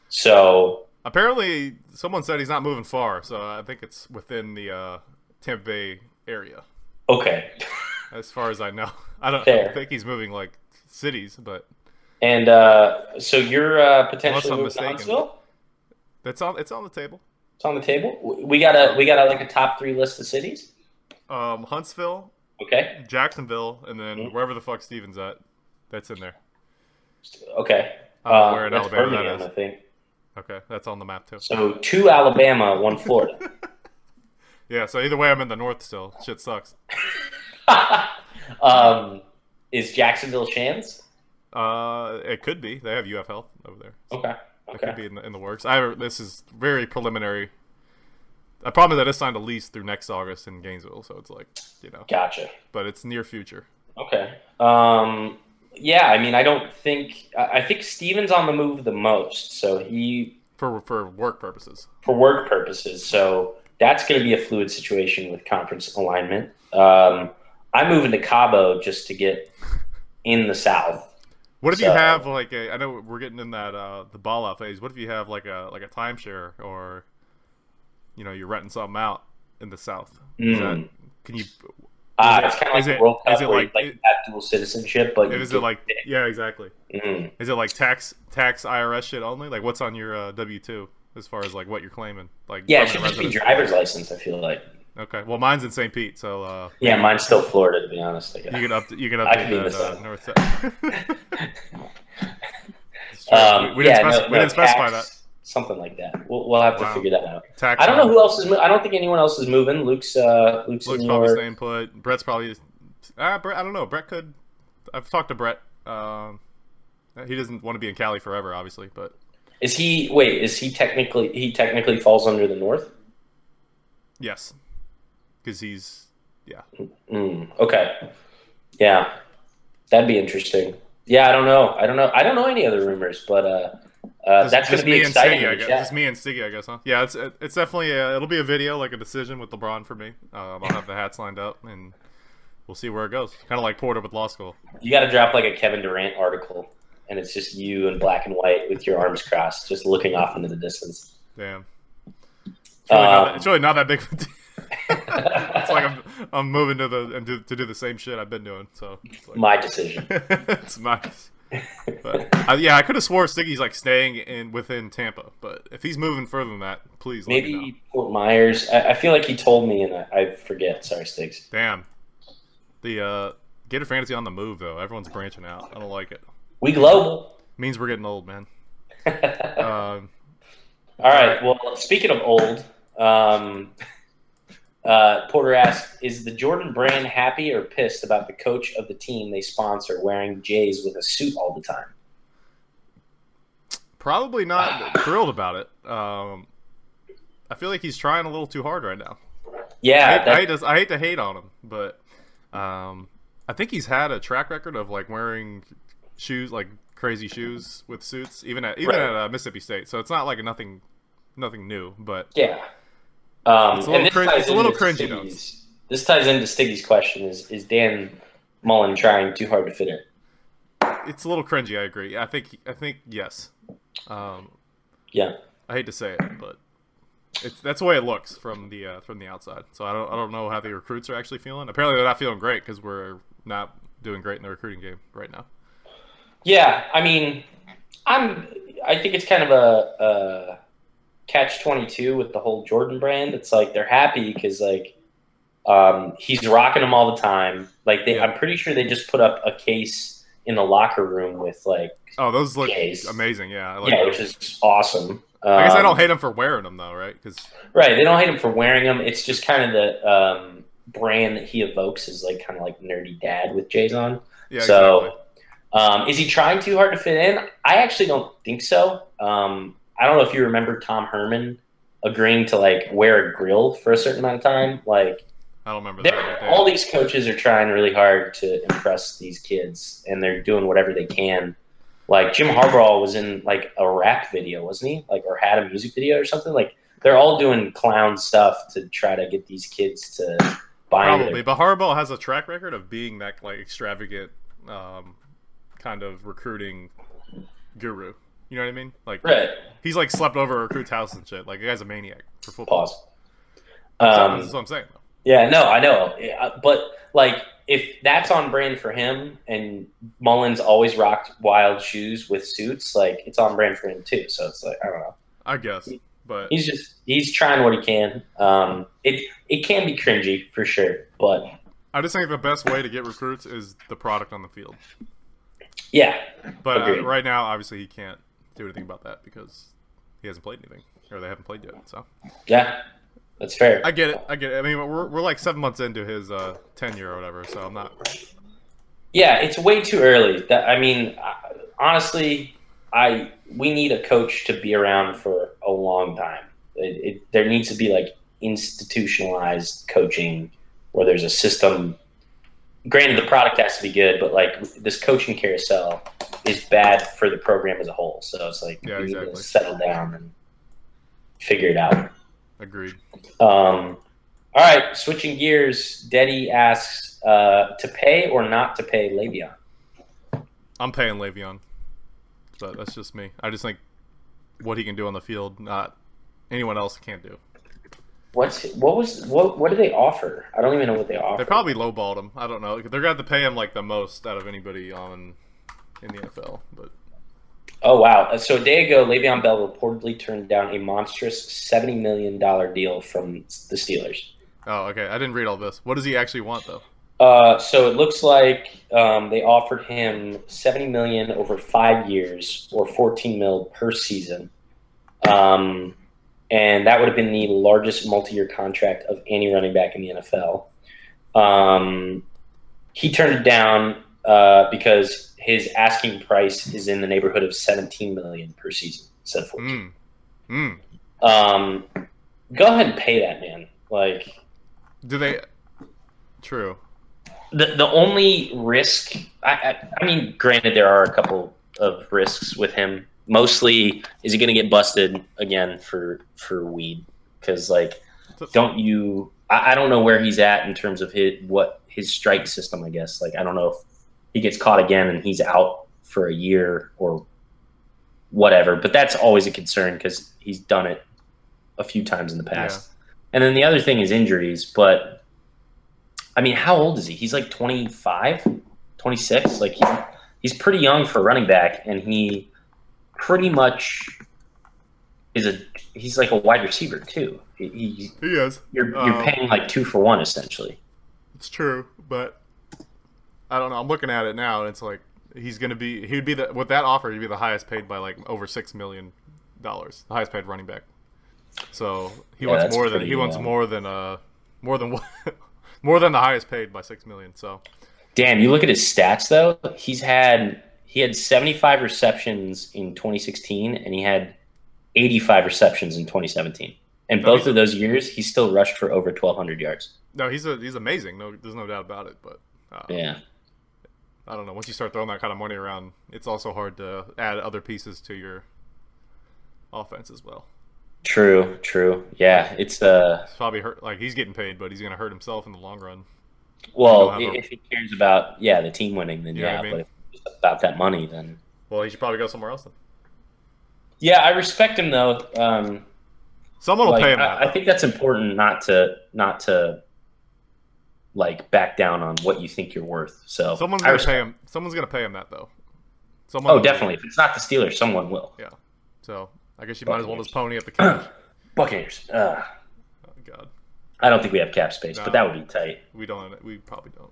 So Apparently, someone said he's not moving far, so I think it's within the uh, Tampa Bay area, okay, [LAUGHS] as far as I know. I don't, I don't think he's moving like cities, but and uh, so you're uh, potentially moving to. Huntsville. That's on. It's on the table. It's on the table. We got a we got a like a top three list of cities. Um, Huntsville, Okay. Jacksonville, and then Mhm. wherever the fuck Steven's at, that's in there. Okay. Uh, where in Alabama Birmingham, that I think. Okay, that's on the map too. So two Alabama, one [LAUGHS] Florida. Yeah, so either way, I'm in the north still. Shit sucks. [LAUGHS] um, is Jacksonville Shands? Uh, it could be. They have UF Health over there. Okay. It could be in the, in the works. I this is very preliminary. Problem is that it's signed a lease through next August in Gainesville, so it's like you know, Gotcha. but it's near future. Okay. Um, yeah, I mean, I don't think I I think Steven's on the move the most. So he for for work purposes. for work purposes. So that's going to be a fluid situation with conference alignment. Um, I'm moving to Cabo just to get in the South. What if you have like a? I know we're getting in that uh the ball out phase. What if you have like a like a timeshare or, you know, you're renting something out in the South? Is that, Mm. can you? Ah, it- it's kind of like it- World Cup is it like- like, have dual citizenship, but Is it like yeah, exactly. Mm. Is it like tax tax IRS shit only? Like what's on your uh, W two as far as like what you're claiming? Like Yeah, it should just be driver's license. I feel like. Okay, well mine's in St. Pete, so uh, Yeah, mine's still Florida, to be honest. I guess. you can up you can I can update that uh, north side. [LAUGHS] Um, we, didn't, yeah, spec- no, we no, didn't specify that. Something like that. We'll, we'll have to Wow. figure that out. Tax I don't know who else is. Mo- I don't think anyone else is moving. Luke's. Uh, Luke's, Luke's probably your. staying put. Brett's probably. Ah, Brett. I don't know. Brett could. I've talked to Brett. Um, he doesn't want to be in Cali forever, obviously, but Is he? Wait, is he technically? He technically falls under the North. yes, because he's yeah. Mm, okay. Yeah, that'd be interesting. Yeah, I don't know. I don't know. I don't know any other rumors, but uh, uh, Just- that's going just to be me and exciting. Stiggy, I guess. Just me and Stiggy, I guess, huh? Yeah, it's it's definitely a, it'll be a video like a decision with LeBron for me. Um, I'll have the hats lined up and we'll see where it goes. Kind of like Porter with law school. You got to drop like a Kevin Durant article, and it's just you in black and white with your arms crossed, just looking off into the distance. Damn. It's really, not, Um, that, it's really not that big. of a deal. It's like I'm, I'm moving to the and do, to do the same shit I've been doing. So it's, like, My decision. [LAUGHS] it's nice. But uh, yeah, I could have swore Stiggy's like staying in within Tampa, but if he's moving further than that, please let me know. Maybe Fort Myers. I, I feel like he told me, and I, I forget. Sorry, Stiggs. Damn. The uh, Gator fantasy on the move though. Everyone's branching out. I don't like it. We global. Means we're getting old, man. [LAUGHS] All Um, right. Well, speaking of old, um, uh, Porter asked, "Is the Jordan brand happy or pissed about the coach of the team they sponsor wearing Jays with a suit all the time?" probably not thrilled about it. Um, I feel like he's trying a little too hard right now. I Yeah, hate, that- I, hate to, I hate to hate on him, but um, I think he's had a track record of like wearing shoes, like crazy shoes with suits, even at even Right. at uh, Mississippi State. So it's not like nothing, nothing new. But Yeah. Um, It's a little and this crin- ties it's a little into cringy, though. This ties into Stiggy's question: Is is Dan Mullen trying too hard to fit in? it's a little cringy. I agree. I think I think yes. Um, Yeah. I hate to say it, but it's that's the way it looks from the uh, from the outside. So I don't I don't know how the recruits are actually feeling. Apparently they're not feeling great because we're not doing great in the recruiting game right now. Yeah, I mean, I'm. I think it's kind of a, a catch twenty two with the whole Jordan brand. It's like they're happy because like um, he's rocking them all the time. Like they, Yeah. I'm pretty sure they just put up a case in the locker room with like Oh, those look Jays. amazing. Yeah, I like yeah, those. which is awesome. I guess I Um, don't hate them for wearing them though, right? Because Right, they don't hate him for wearing them. It's just kind of the um, brand that he evokes is like kind of like nerdy dad with J's on. yeah, so, exactly. um, is he trying too hard to fit in? I actually don't think so. Um, I don't know if you remember Tom Herman agreeing to like wear a grill for a certain amount of time. Like, I don't remember that. all these coaches are trying really hard to impress these kids, and they're doing whatever they can. Like Jim Harbaugh was in like a rap video, wasn't he? Like, or had a music video or something. Like, they're all doing clown stuff to try to get these kids to buy Probably, but Harbaugh has a track record of being that like extravagant um, kind of recruiting guru. You know what I mean? Like right. he's like slept over a recruit's house and shit. Like the guy's a maniac for football. Pause. So Um, this is what I'm saying. Though. Yeah, no, I know, but like if that's on brand for him, and Mullen's always rocked wild shoes with suits, like it's on brand for him too. So it's like I don't know. I guess, but He's just he's trying what he can. Um, it it can be cringy for sure, but I just think the best way to get recruits is the product on the field. yeah, But uh, right now, obviously, he can't do anything about that because he hasn't played anything, or they haven't played yet. So yeah, that's fair. I get it. I get it. I mean, we're, we're like seven months into his uh, tenure or whatever, so I'm not. Yeah, it's way too early. That I mean, honestly, I we need a coach to be around for a long time. It, it, there needs to be like institutionalized coaching where there's a system. Granted, the product has to be good, but like this coaching carousel is bad for the program as a whole. So it's like Yeah, we need to settle down and figure it out. Agreed. Um, all right, switching gears. Deddy asks uh, to pay or not to pay Le'Veon. I'm paying Le'Veon, but that's just me. I just think what he can do on the field, not anyone else can't do. What's what was what what do they offer? I don't even know what they offer. They probably lowballed him. I don't know. They're gonna have to pay him like the most out of anybody on in the NFL. But Oh wow! So a day ago, Le'Veon Bell reportedly turned down a monstrous seventy million dollar deal from the Steelers. oh, okay. I didn't read all this. What does he actually want though? Uh, so it looks like um, they offered him seventy million over five years, or fourteen mil per season, um, and that would have been the largest multi-year contract of any running back in the NFL. Um, he turned it down uh, because his asking price is in the neighborhood of seventeen million per season instead of fourteen. Mm. Mm. Um, go ahead and pay that man. Like Do they? True. the the only risk I, I I mean granted there are a couple of risks with him mostly is he going to get busted again for for weed because like don't you I, I don't know where he's at in terms of his what his strike system. I guess like I don't know if he gets caught again and he's out for a year or whatever. But that's always a concern because he's done it a few times in the past. And then the other thing is injuries. But I mean, how old is he? He's like 25, 26. Like he's he's pretty young for a running back, and he pretty much is a he's like a wide receiver too. He, he He is. you're you're Um, paying like two for one essentially. It's true, but I don't know. I'm looking at it now, and it's like he's gonna be. He would be the with that offer. He'd be the highest paid by like over six million dollars. The highest paid running back. So he Yeah, wants more than he wants um, more than uh more than what [LAUGHS] more than the highest paid by six million. So Damn, you look at his stats though. He's had he had 75 receptions in 2016, and he had 85 receptions in 2017. And both he's- of those years, he still rushed for over 1,200 yards. no, he's a he's amazing. No, there's no doubt about it. But uh, Yeah, I don't know. Once you start throwing that kind of money around, it's also hard to add other pieces to your offense as well. true, true. Yeah, it's uh, It's probably hurt. Like he's getting paid, but he's gonna hurt himself in the long run. well, You'll a- if he cares about yeah the team winning, then You yeah. I mean? But if it's about that money, then Well, he should probably go somewhere else then. yeah, I respect him though. Um, Someone will like, pay him. I, I think that's important not to not to like back down on what you think you're worth. So Someone's gonna pay him. Someone's gonna pay him that though. Someone Oh, definitely. If it's not the Steelers, someone will. Yeah. So I guess you might as well just pony up the cash. [CLEARS THROAT] Buccaneers. Uh, oh, God, I don't think we have cap space, No. but that would be tight. we don't. We probably don't.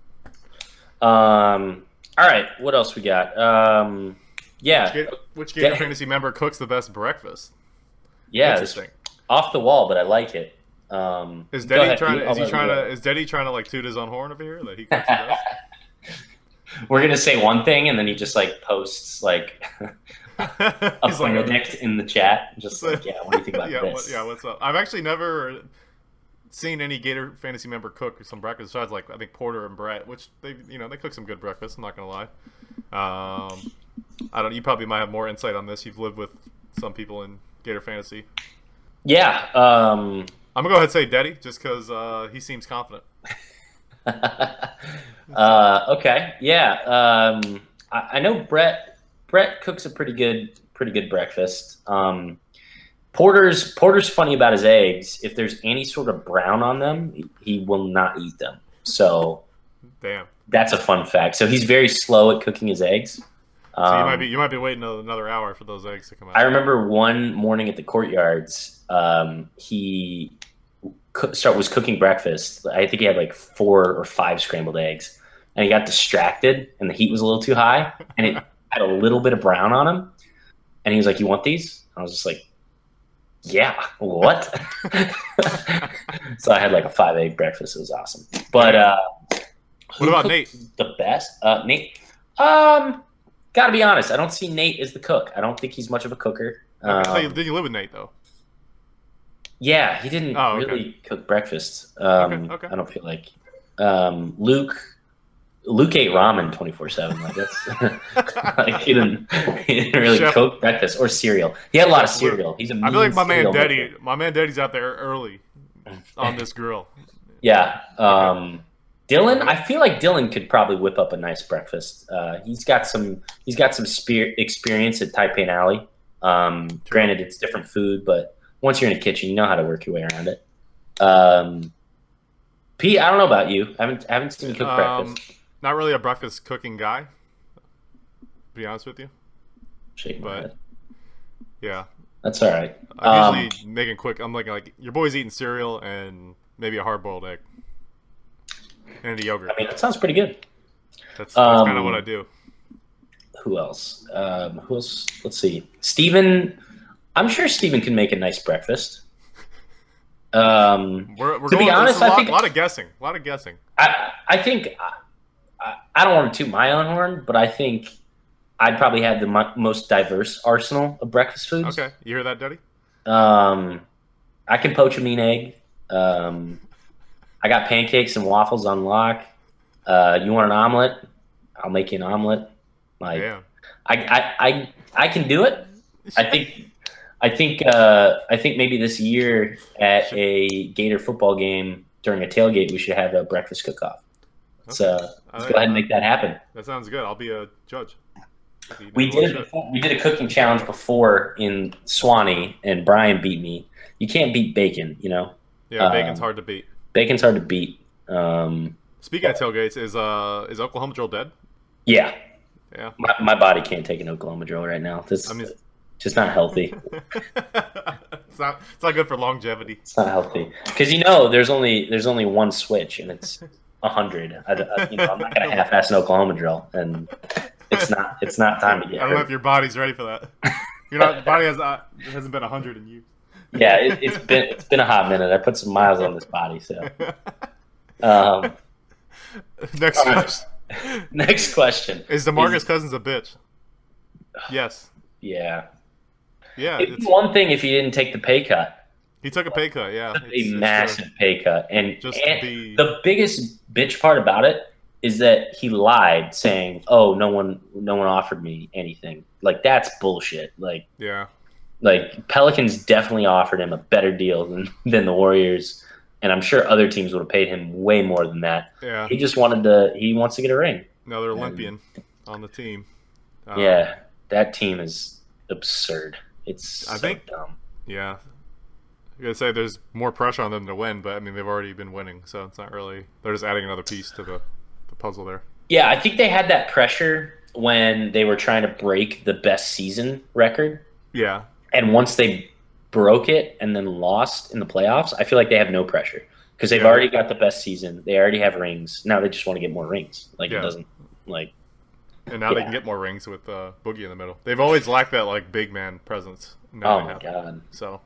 Um, all right, what else we got? Um, yeah, which Gator Yeah. fantasy member cooks the best breakfast? yeah, Interesting. off the wall, but I like it. Um, Is go Deddy ahead, trying? To, is he trying to? Is Deddy trying to like toot his own horn over here that he cooks the best? We're gonna say one thing, and then he just like posts like [LAUGHS] a He's like, Benedict in the chat, just like, yeah, what do you think about [LAUGHS] yeah, this? what, yeah. What's up? I've actually never seen any Gator fantasy member cook some breakfast besides like I think Porter and Brett, which they you know they cook some good breakfast. I'm not gonna lie. Um, I don't. You probably might have more insight on this. You've lived with some people in Gator fantasy. yeah. Um, I'm gonna go ahead and say Daddy, just because uh, he seems confident. [LAUGHS] uh, okay, yeah. Um, I, I know Brett. Brett cooks a pretty good, pretty good breakfast. Um, Porter's Porter's funny about his eggs. If there's any sort of brown on them, he- will not eat them. So Damn. that's a fun fact. So he's very slow at cooking his eggs. So you Um, might be you might be waiting another hour for those eggs to come out. I remember one morning at the courtyards, um, he start was cooking breakfast. I think he had like four or five scrambled eggs, and he got distracted, and the heat was a little too high, and it [LAUGHS] had a little bit of brown on him. And he was like, "You want these?" I was just like, "Yeah, what?" [LAUGHS] so I had like a five egg breakfast. It was awesome. But uh, What about Nate? The best, uh, Nate. Um, gotta be honest. I don't see Nate as the cook. I don't think he's much of a cooker. Okay, so you- Um, did you live with Nate though? Yeah, he didn't Oh, okay. really cook breakfast. Um, Okay, okay. I don't feel like um, Luke. Luke ate ramen twenty four seven. Like that's [LAUGHS] like he didn't, he didn't really Chef- cook breakfast or cereal. He had a lot of cereal. He's a I feel like my man Deddy, maker. my man Deddy's out there early on this grill. Yeah. Um, Dylan, I feel like Dylan could probably whip up a nice breakfast. Uh, he's got some. He's got some spear experience at Taipei Alley. Um, granted, it's different food, but once you're in a kitchen, you know how to work your way around it. Um, Pete, I don't know about you. I haven't I haven't seen you cook Um, breakfast. not really a breakfast cooking guy. To be honest with you, Shaking my but- head. yeah. That's all right. I'm Um, usually making quick. I'm like like your boy's eating cereal and maybe a hard boiled egg and a yogurt. I mean, that sounds pretty good. that's that's kind of um, what I do. Who else? Um, who else? Let's see. Steven. I'm sure Steven can make a nice breakfast. Um, We're, we're to be honest, a I lot, think- lot of guessing. A lot of guessing. I, I think I, I don't want to toot my own horn, but I think I'd probably have the mo- most diverse arsenal of breakfast foods. Okay, you hear that, Daddy? Um, I can poach a mean egg. Um, I got pancakes and waffles on lock. Uh, you want an omelet? I'll make you an omelet. Like Damn. I, I, I, I can do it. I think. I think. Uh, I think maybe this year at a Gator football game, during a tailgate, we should have a breakfast cook-off. Let's, uh, let's go ahead and make that happen. That sounds good. I'll be a judge. We did it. Before, we did a cooking challenge before in Swanee, and Brian beat me. You can't beat bacon, you know. Yeah, bacon's um, hard to beat. Bacon's hard to beat. Um, Speaking of tailgates, is uh is Oklahoma Drill dead? yeah, Yeah. my, my body can't take an Oklahoma drill right now. This I mean- just not healthy. [LAUGHS] it's not it's not good for longevity. It's not healthy because you know there's only there's only one switch and it's a hundred. You know, I'm not gonna half-ass an Oklahoma drill, and it's not it's not time to get. I don't know if your body's ready for that. [LAUGHS] Your body has not, hasn't been hundred in years. Yeah, it, it's been it's been a hot minute. I put some miles on this body, so. Um, Next right. question. [LAUGHS] next question. Is Demarcus Cousins a bitch? Yes. Yeah, Yeah. it'd It's, be one thing if he didn't take the pay cut. he took a pay cut. Yeah. It's- a it's massive pay cut. And, Just and be- the biggest bitch part about it is that he lied, saying, "Oh, no one, no one offered me anything." Like that's bullshit. Like, Yeah. like Pelicans definitely offered him a better deal than [LAUGHS] than the Warriors, and I'm sure other teams would have paid him way more than that. Yeah. He just wanted to. He wants to get a ring. Another Olympian on the team. Um, yeah, that team is absurd. It's I so think- dumb. Yeah. I gotta say, there's more pressure on them to win, but I mean, they've already been winning, so it's not really. They're just adding another piece to the, the puzzle there. Yeah, I think they had that pressure when they were trying to break the best season record. Yeah. And once they broke it and then lost in the playoffs, I feel like they have no pressure because they've Yeah. already got the best season. They already have rings. Now they just want to get more rings. Like Yeah. it doesn't like And now they can get more rings with uh, Boogie in the middle. They've always lacked that like big man presence. Now oh my god, So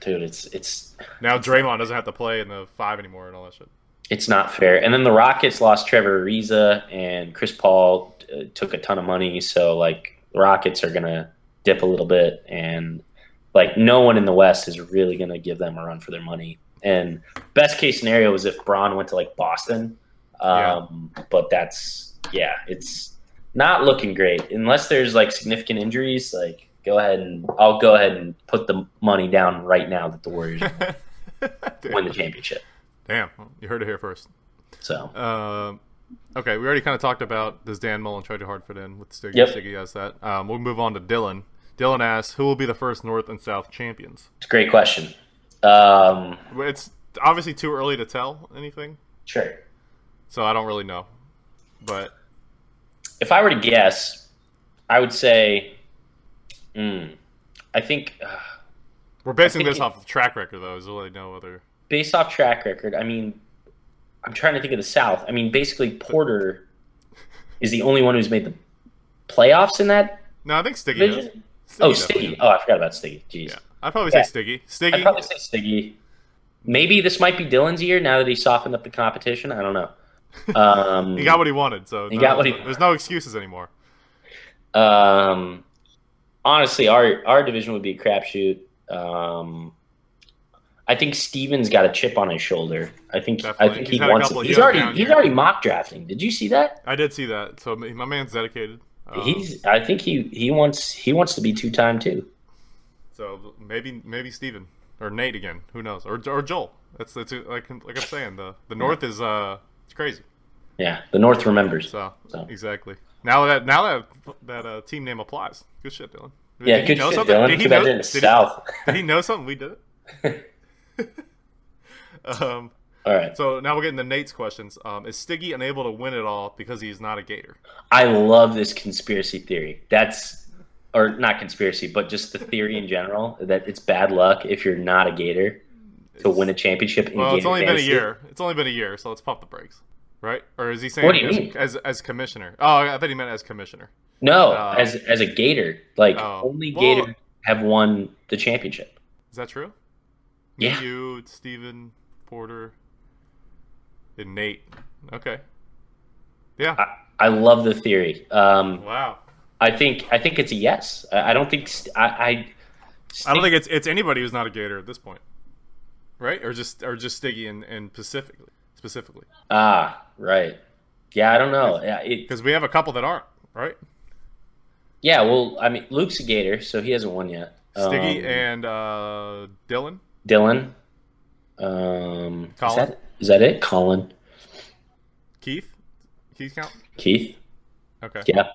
dude, it's it's now Draymond doesn't have to play in the five anymore and all that shit. it's not fair. And then the Rockets lost Trevor Ariza and Chris Paul uh, took a ton of money, so like the Rockets are gonna dip a little bit, and like no one in the West is really gonna give them a run for their money. And best case scenario is if Bron went to like Boston, um, but that's yeah, it's not looking great unless there's like significant injuries. Like go ahead and I'll go ahead and put the money down right now that the Warriors [LAUGHS] win the championship. Damn, you heard it here first. So Um, okay, we already kind of talked about does Dan Mullen try to hard fit in with Stiggy? Yep. Stiggy has that. Um, we'll move on to Dylan. Dylan asks, "Who will be the first North and South champions?" it's a great question. Um, It's obviously too early to tell anything, sure. so I don't really know. But If I were to guess, I would say, mm, I think uh, we're basing this off of track record, though. There's really no other. based off track record, I mean, I'm trying to think of the South. I mean, basically Porter [LAUGHS] is the only one who's made the playoffs in that No, I think Stiggy. Division. Stiggy Oh, Stiggy. Oh, I forgot about Stiggy. Jeez. Yeah, I'd probably Yeah. say Stiggy. I'd probably say Stiggy. Maybe this might be Dylan's year now that he softened up the competition. I don't know. Um, he got what he wanted, so He no- got what he- there's no excuses anymore. Um, honestly, our our division would be a crapshoot. Um, I think Steven's got a chip on his shoulder. I think I think He's he wants. It. he's already he's year. already mock drafting. Did you see that? I did see that. So my man's dedicated. Um, he's. I think he he wants he wants to be two time too. So maybe maybe Steven or Nate again. Who knows? Or or Joel. That's that's like like I'm saying. The the North is uh it's crazy. Yeah, the North remembers. So, So. exactly. Now that now that that uh, team name applies. Good shit, Dylan. Yeah, Did he good shit, something? Dylan. Did he know, you're in the did he- South. did he know something? We did it. [LAUGHS] [LAUGHS] um. All right, So now we're getting to Nate's questions. Um, is Stiggy unable to win it all because he's not a Gator? I love this conspiracy theory. That's or not conspiracy, but just the theory in general that it's bad luck if you're not a Gator to win a championship in Well, it's only been a year. It's only been a year, so let's pump the brakes, right? Or is he saying What do you as, mean? as as commissioner? Oh, I thought he meant as commissioner. No, Uh, as as a Gator, like Oh. only Well- Gator have won the championship. Is that true? Yeah. You, Steven, Porter, and Nate. Okay. Yeah. I, I love the theory. Um, wow. I think I think it's a yes. I, I don't think I. I, I don't think it's it's anybody who's not a Gator at this point, right? Or just or just Stiggy and, and specifically specifically ah right. Yeah, I don't know. Yeah, because we have a couple that aren't right. yeah. Well, I mean, Luke's a Gator, so he hasn't won yet. Stiggy Um, and uh, Dylan. Dylan. Um, is that Is that it, Colin? Keith? Keith count? Keith? Okay. Yeah.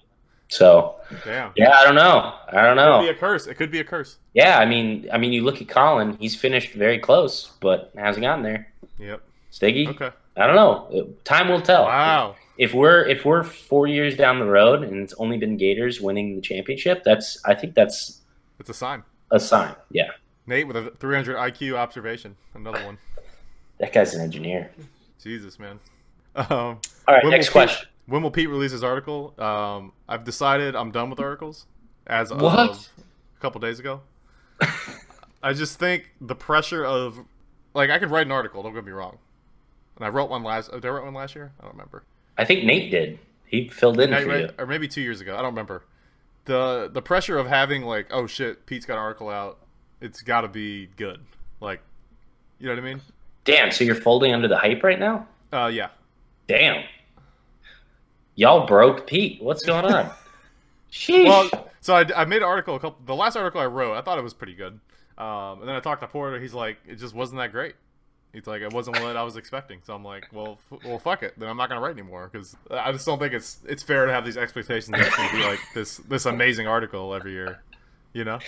So Damn. yeah, I don't know. I don't know. It could be a curse. It could be a curse. Yeah, I mean, I mean, you look at Colin. He's finished very close, but hasn't gotten there. Yep. Stiggy. Okay. I don't know. Time will tell. Wow. If we're if we're four years down the road and it's only been Gators winning the championship, that's I think that's It's a sign. a sign. Yeah, Nate with a 300 IQ observation. Another one. that guy's an engineer. Jesus, man. Um, All right, next question. Pete, when will Pete release his article? Um, I've decided I'm done with articles as of a couple days ago. I just think the pressure of like I could write an article. Don't get me wrong. And I wrote one last. Did I write one last year? I don't remember. I think Nate did. He filled in Nate, for right? you. or maybe two years ago. I don't remember. The the pressure of having like, oh shit, Pete's got an article out. It's got to be good. Like, you know what I mean? Damn. So you're folding under the hype right now? Uh, yeah. Damn. Y'all broke Pete. What's going on? [LAUGHS] Sheesh. Well, so I, I made an article. A couple, the last article I wrote, I thought it was pretty good. Um, and then I talked to Porter. He's like, it just wasn't that great. He's like, it wasn't what I was expecting. So I'm like, well, f- well, fuck it. Then I'm not gonna write anymore because I just don't think it's it's fair to have these expectations that it's gonna be like this this amazing article every year. You know?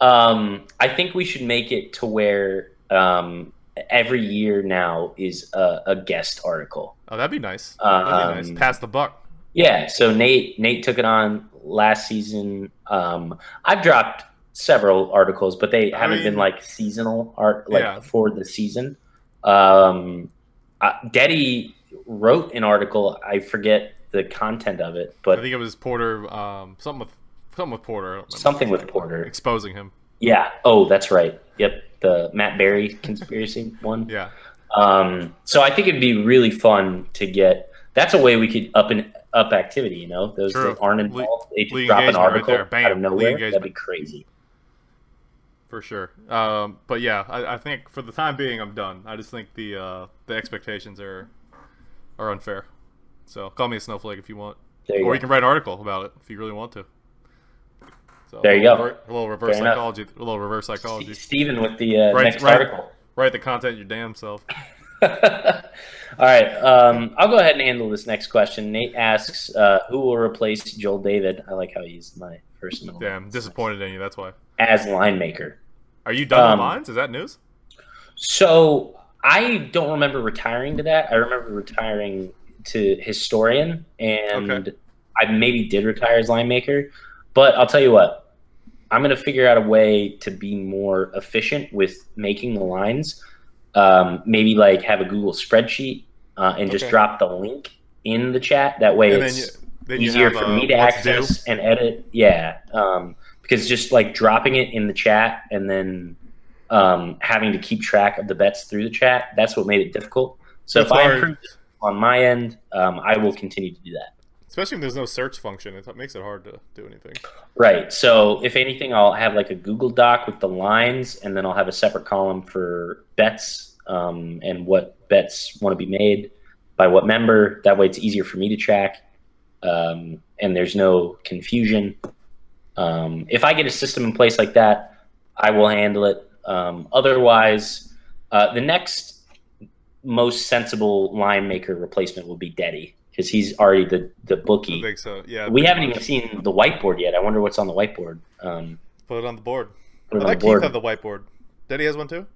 Um, I think we should make it to where um, every year now is a, a guest article. Oh, that'd be nice. That'd be Um, nice. Pass the buck. Yeah. So Nate Nate took it on last season. Um, I've dropped several articles, but they I haven't mean- been like seasonal art like Yeah. for the season. Um, uh, Daddy wrote an article. I forget the content of it, but I think it was Porter. Um, something with something with Porter. I don't remember. something with Porter. exposing him. Yeah. Oh, that's right. Yep. The Matt Berry conspiracy [LAUGHS] one. Yeah. Um, so I think it'd be really fun to get. That's a way we could up and up activity. You know, those True. that aren't involved, they just lead drop an right article. Bam. out of nowhere. That'd be crazy. for sure. Um, but yeah, I, I think for the time being, I'm done. I just think the uh, the expectations are are unfair. So call me a snowflake if you want, you or go. you can write an article about it if you really want to. So, There you a little go. a little reverse Fair enough. psychology. A little reverse psychology. Steven with the uh, Right- next right. article. Write the content your damn self. All right. Um, I'll go ahead and handle this next question. Nate asks, uh, "Who will replace Joel David?" I like how he used my first middle. Damn, name. disappointed in you. That's why. As line maker. Are you done Um, with lines? Is that news? So I don't remember retiring to that. I remember retiring to historian, and Okay. I maybe did retire as line maker. But I'll tell you what, I'm going to figure out a way to be more efficient with making the lines. Um, maybe like have a Google spreadsheet uh, and just Okay. drop the link in the chat. That way, And then it's you, then easier have, for uh, me to what do. access and edit. Yeah, um, because just like dropping it in the chat and then um, having to keep track of the bets through the chat, that's what made it difficult. So That's if I improve on my end, um, I will continue to do that. Especially when there's no search function, it makes it hard to do anything. Right. So if anything, I'll have like a Google Doc with the lines, and then I'll have a separate column for bets um, and what bets want to be made by what member. That way, it's easier for me to track, um, and there's no confusion. Um, if I get a system in place like that, I will handle it. Um, otherwise, uh, the next most sensible line maker replacement will be Deddy because he's already the the I bookie. think so. Yeah. We haven't much. even seen the whiteboard yet. I wonder what's on the whiteboard. Um, put it on the board. I like the board. Keith had the whiteboard. Daddy has one too.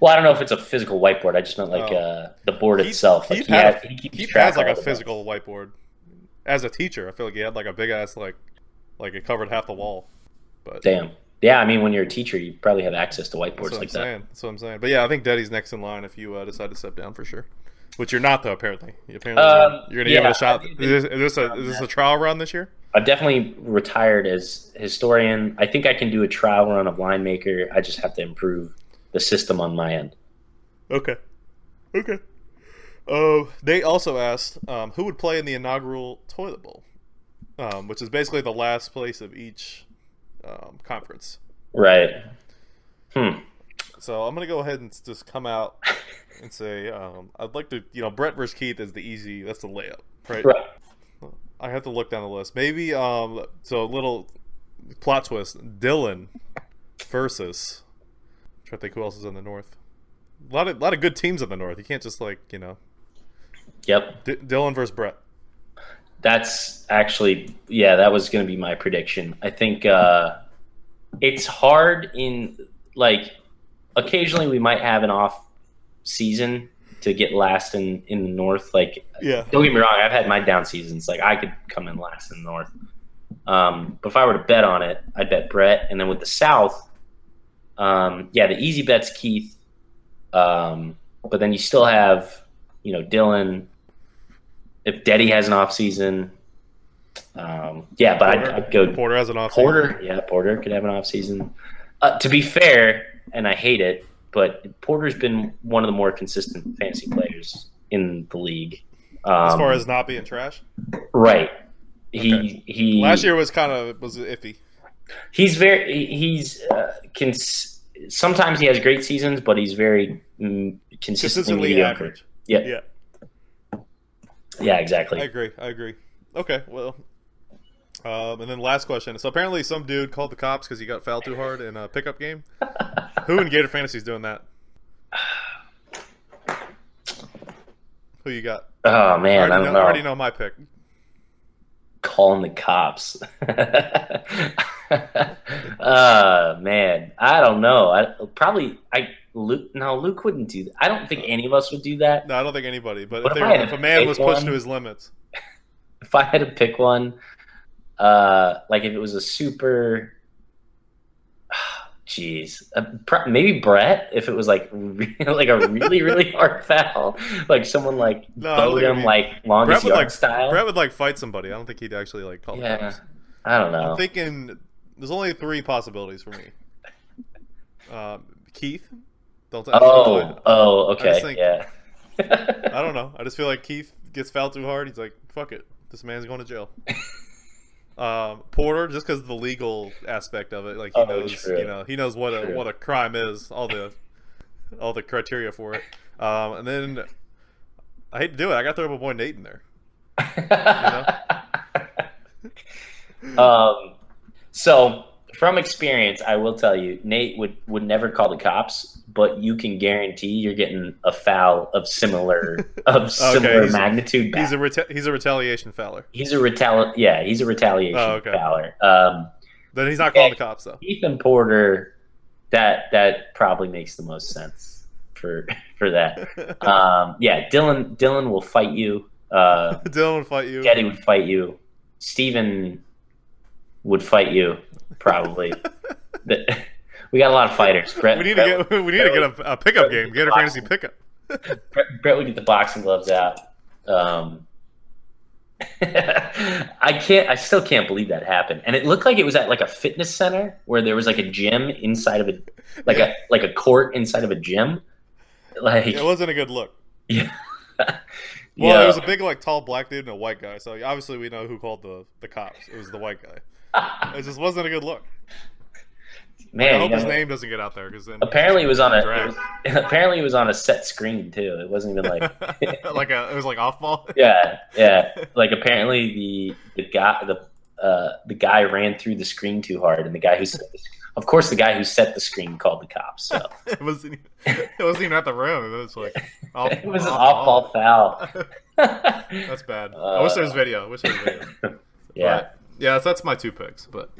Well, I don't know if it's a physical whiteboard. I just meant like Oh. uh, the board Keith- itself. Like he, had had, he keeps Keith track has like a physical whiteboard. As a teacher, I feel like he had like a big ass like, like it covered half the wall. But. Damn. Yeah, I mean, when you're a teacher, you probably have access to whiteboards like that. saying. That's what I'm saying. But yeah, I think Daddy's next in line if you uh, decide to step down for sure. Which you're not though. Apparently, apparently Um, you're gonna give it a shot. Is this, is this a is this a trial run this year? I've definitely retired as historian. I think I can do a trial run of line maker. I just have to improve the system on my end. Okay. Okay. Uh, they also asked um, who would play in the inaugural toilet bowl, um, which is basically the last place of each um, conference. Right. Hmm. So I'm gonna go ahead and just come out [LAUGHS] and say um, I'd like to, you know, Brett versus Keith is the easy. That's the layup, right? Right. I have to look down the list. Maybe um, so a little plot twist: Dylan versus. I'm trying to think who else is in the north. A lot of lot of good teams in the North. You can't just like you know Yep. D- Dylan versus Brett. That's actually yeah, that was going to be my prediction. I think uh, it's hard in like occasionally we might have an off season to get last in in the north. Like Yeah. don't get me wrong, I've had my down seasons. Like I could come in last in the north. Um, but if I were to bet on it, I'd bet Brett. And then with the south, um, yeah, the easy bet's Keith. Um, but then you still have, you know, Dylan. If Deddy has an off season, um, yeah, but I'd, Porter, I'd go Porter has an off. Porter. Yeah, Porter could have an off season. Uh, to be fair, and I hate it, but Porter's been one of the more consistent fantasy players in the league. Um, as far as not being trash. right, he Okay. he Last year was kind of was iffy. he's very he's uh, cons- sometimes he has great seasons, but he's very mm, consistently, Consistently average. Yeah, Yeah, yeah, Exactly. I agree. I agree. Okay, well, um, and then last question. So apparently, some dude called the cops because he got fouled too hard in a pickup game. [LAUGHS] Who in Gator Fantasy is doing that? Who you got? oh man, I already, don't know, I already know my pick. calling the cops. [LAUGHS] uh man, I don't know. I probably I Luke. No, Luke wouldn't do that. I don't think any of us would do that. No, I don't think anybody. But if, if were, if a man was pushed one? to his limits, [LAUGHS] If I had to pick one, uh, like if it was a super. [SIGHS] Jeez, uh, maybe Brett. If it was like re- [LAUGHS] like a really really [LAUGHS] hard foul, like someone like No, I him like longest Brett yard like style. Brett would like fight somebody. I don't think he'd actually like call yeah, cops. I don't know. I'm thinking there's only three possibilities for me. Um, Keith. Don't I oh, oh, just okay, think- yeah. I don't know. I just feel like Keith gets fouled too hard. He's like, "Fuck it, this man's going to jail." [LAUGHS] um, Porter, just because the legal aspect of it, like he Oh, knows, true. you know, he knows what a True. what a crime is, all the all the criteria for it. Um, and then I hate to do it, I got to throw my boy Nate in there. [LAUGHS] um, so from experience, I will tell you, Nate would would never call the cops, but you can guarantee you're getting a foul of similar [LAUGHS] of similar he's- magnitude. Back. He's a reta- he's a retaliation fouler. he's a retali- Yeah, he's a retaliation Oh, okay. fouler. Um, Then he's not calling the cops though. Ethan Porter, that that probably makes the most sense for [LAUGHS] for that. [LAUGHS] Um, yeah, Dylan Dylan will fight you. Uh, Dylan would fight you. Getty would fight you. Steven would fight you, probably. The- we got a lot of fighters. [LAUGHS] Brett, we need Brett, to get we need to get a, a pickup game. Get a fantasy pickup. [LAUGHS] Brett, Brett would get the boxing gloves out. Um, [LAUGHS] I can't. I still can't believe that happened. And it looked like it was at like a fitness center where there was like a gym inside of a like a like a court inside of a gym. Like It wasn't a good look. yeah. Well, Yeah. there was a big like tall black dude and a white guy. So obviously we know who called the the cops. It was the white guy. It just wasn't a good look. Man, I hope you his name doesn't get out there because then apparently it was on a was, [LAUGHS] apparently it was on a set screen too. It wasn't even like [LAUGHS] like a it was like off ball. [LAUGHS] yeah, yeah. Like apparently the the guy the uh, the guy ran through the screen too hard, and the guy who set the, of course the guy who set the screen called the cops. So it wasn't. It wasn't even at the rim. It was like off, it was an off ball foul. That's bad. I wish there was Uh, video. I wish there was video. yeah. But, yeah, that's, that's my two picks. But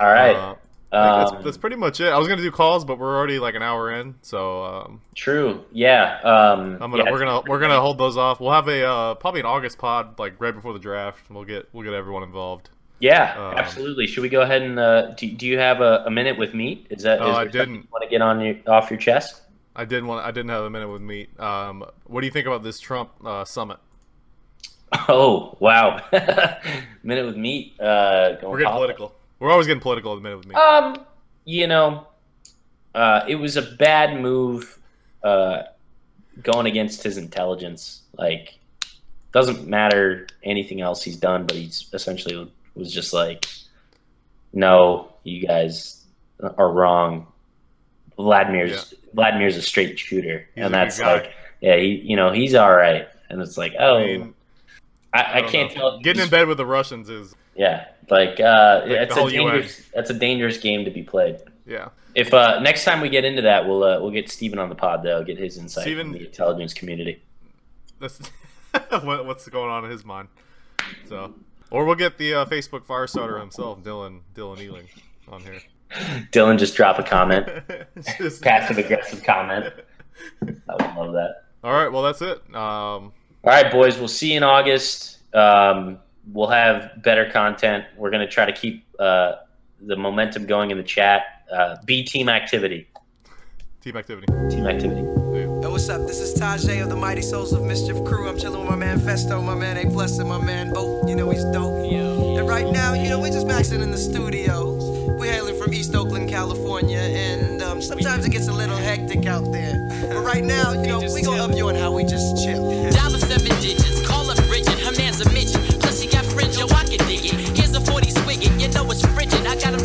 All right. uh, Um, that's, that's pretty much it. I was gonna do calls, but we're already like an hour in, so um, true. Yeah. Um, I'm gonna yeah. we're gonna we're gonna hold those off. We'll have a uh, probably an August pod like right before the draft. We'll get we'll get everyone involved. Yeah, um, absolutely. Should we go ahead and uh, do, do you have a, a minute with meat? Is that? Oh, is I didn't. Want to get on your off your chest? I didn't want I didn't have a minute with meat. Um, what do you think about this Trump uh, summit? [LAUGHS] Oh wow, [LAUGHS] minute with meat. Uh, going We're getting political. We're always getting political at the minute with me. Um, you know, uh, it was a bad move uh, going against his intelligence. Like, doesn't matter anything else he's done, but he's essentially was just like, no, you guys are wrong. Vladimir's Vladimir's a straight shooter, He's and that's like, yeah, he, you know, he's all right. And it's like, oh, I mean, I, I, I, can't know. tell. Getting in bed with the Russians is Yeah, like uh, the it's a dangerous. That's a dangerous game to be played. Yeah. If uh, next time we get into that, we'll uh, we'll get Steven on the pod though, get his insight Steven- in the intelligence community. That's [LAUGHS] what's going on in his mind. So, or we'll get the uh, Facebook fire starter himself, Dylan Dylan Ealing, on here. [LAUGHS] Dylan just drop a comment, [LAUGHS] Just- passive aggressive comment. I would love that. All right, well that's it. Um, All right, boys, we'll see you in August. Um, we'll have better content. We're going to try to keep uh, the momentum going in the chat. Uh, be team activity. team activity. Team activity. Yo, what's up? This is Tajai of the Mighty Souls of Mischief crew. I'm chilling with my man Phesto, my man A Plus, and my man Bo. You know he's dope. And right now, you know, we're just maxing in the studio. We're hailing from East Oakland, California, and um, sometimes it gets a little hectic out there. But right now, you know, we gonna up you on how we just chill. Dollar seven digits. you know it's frigid. I got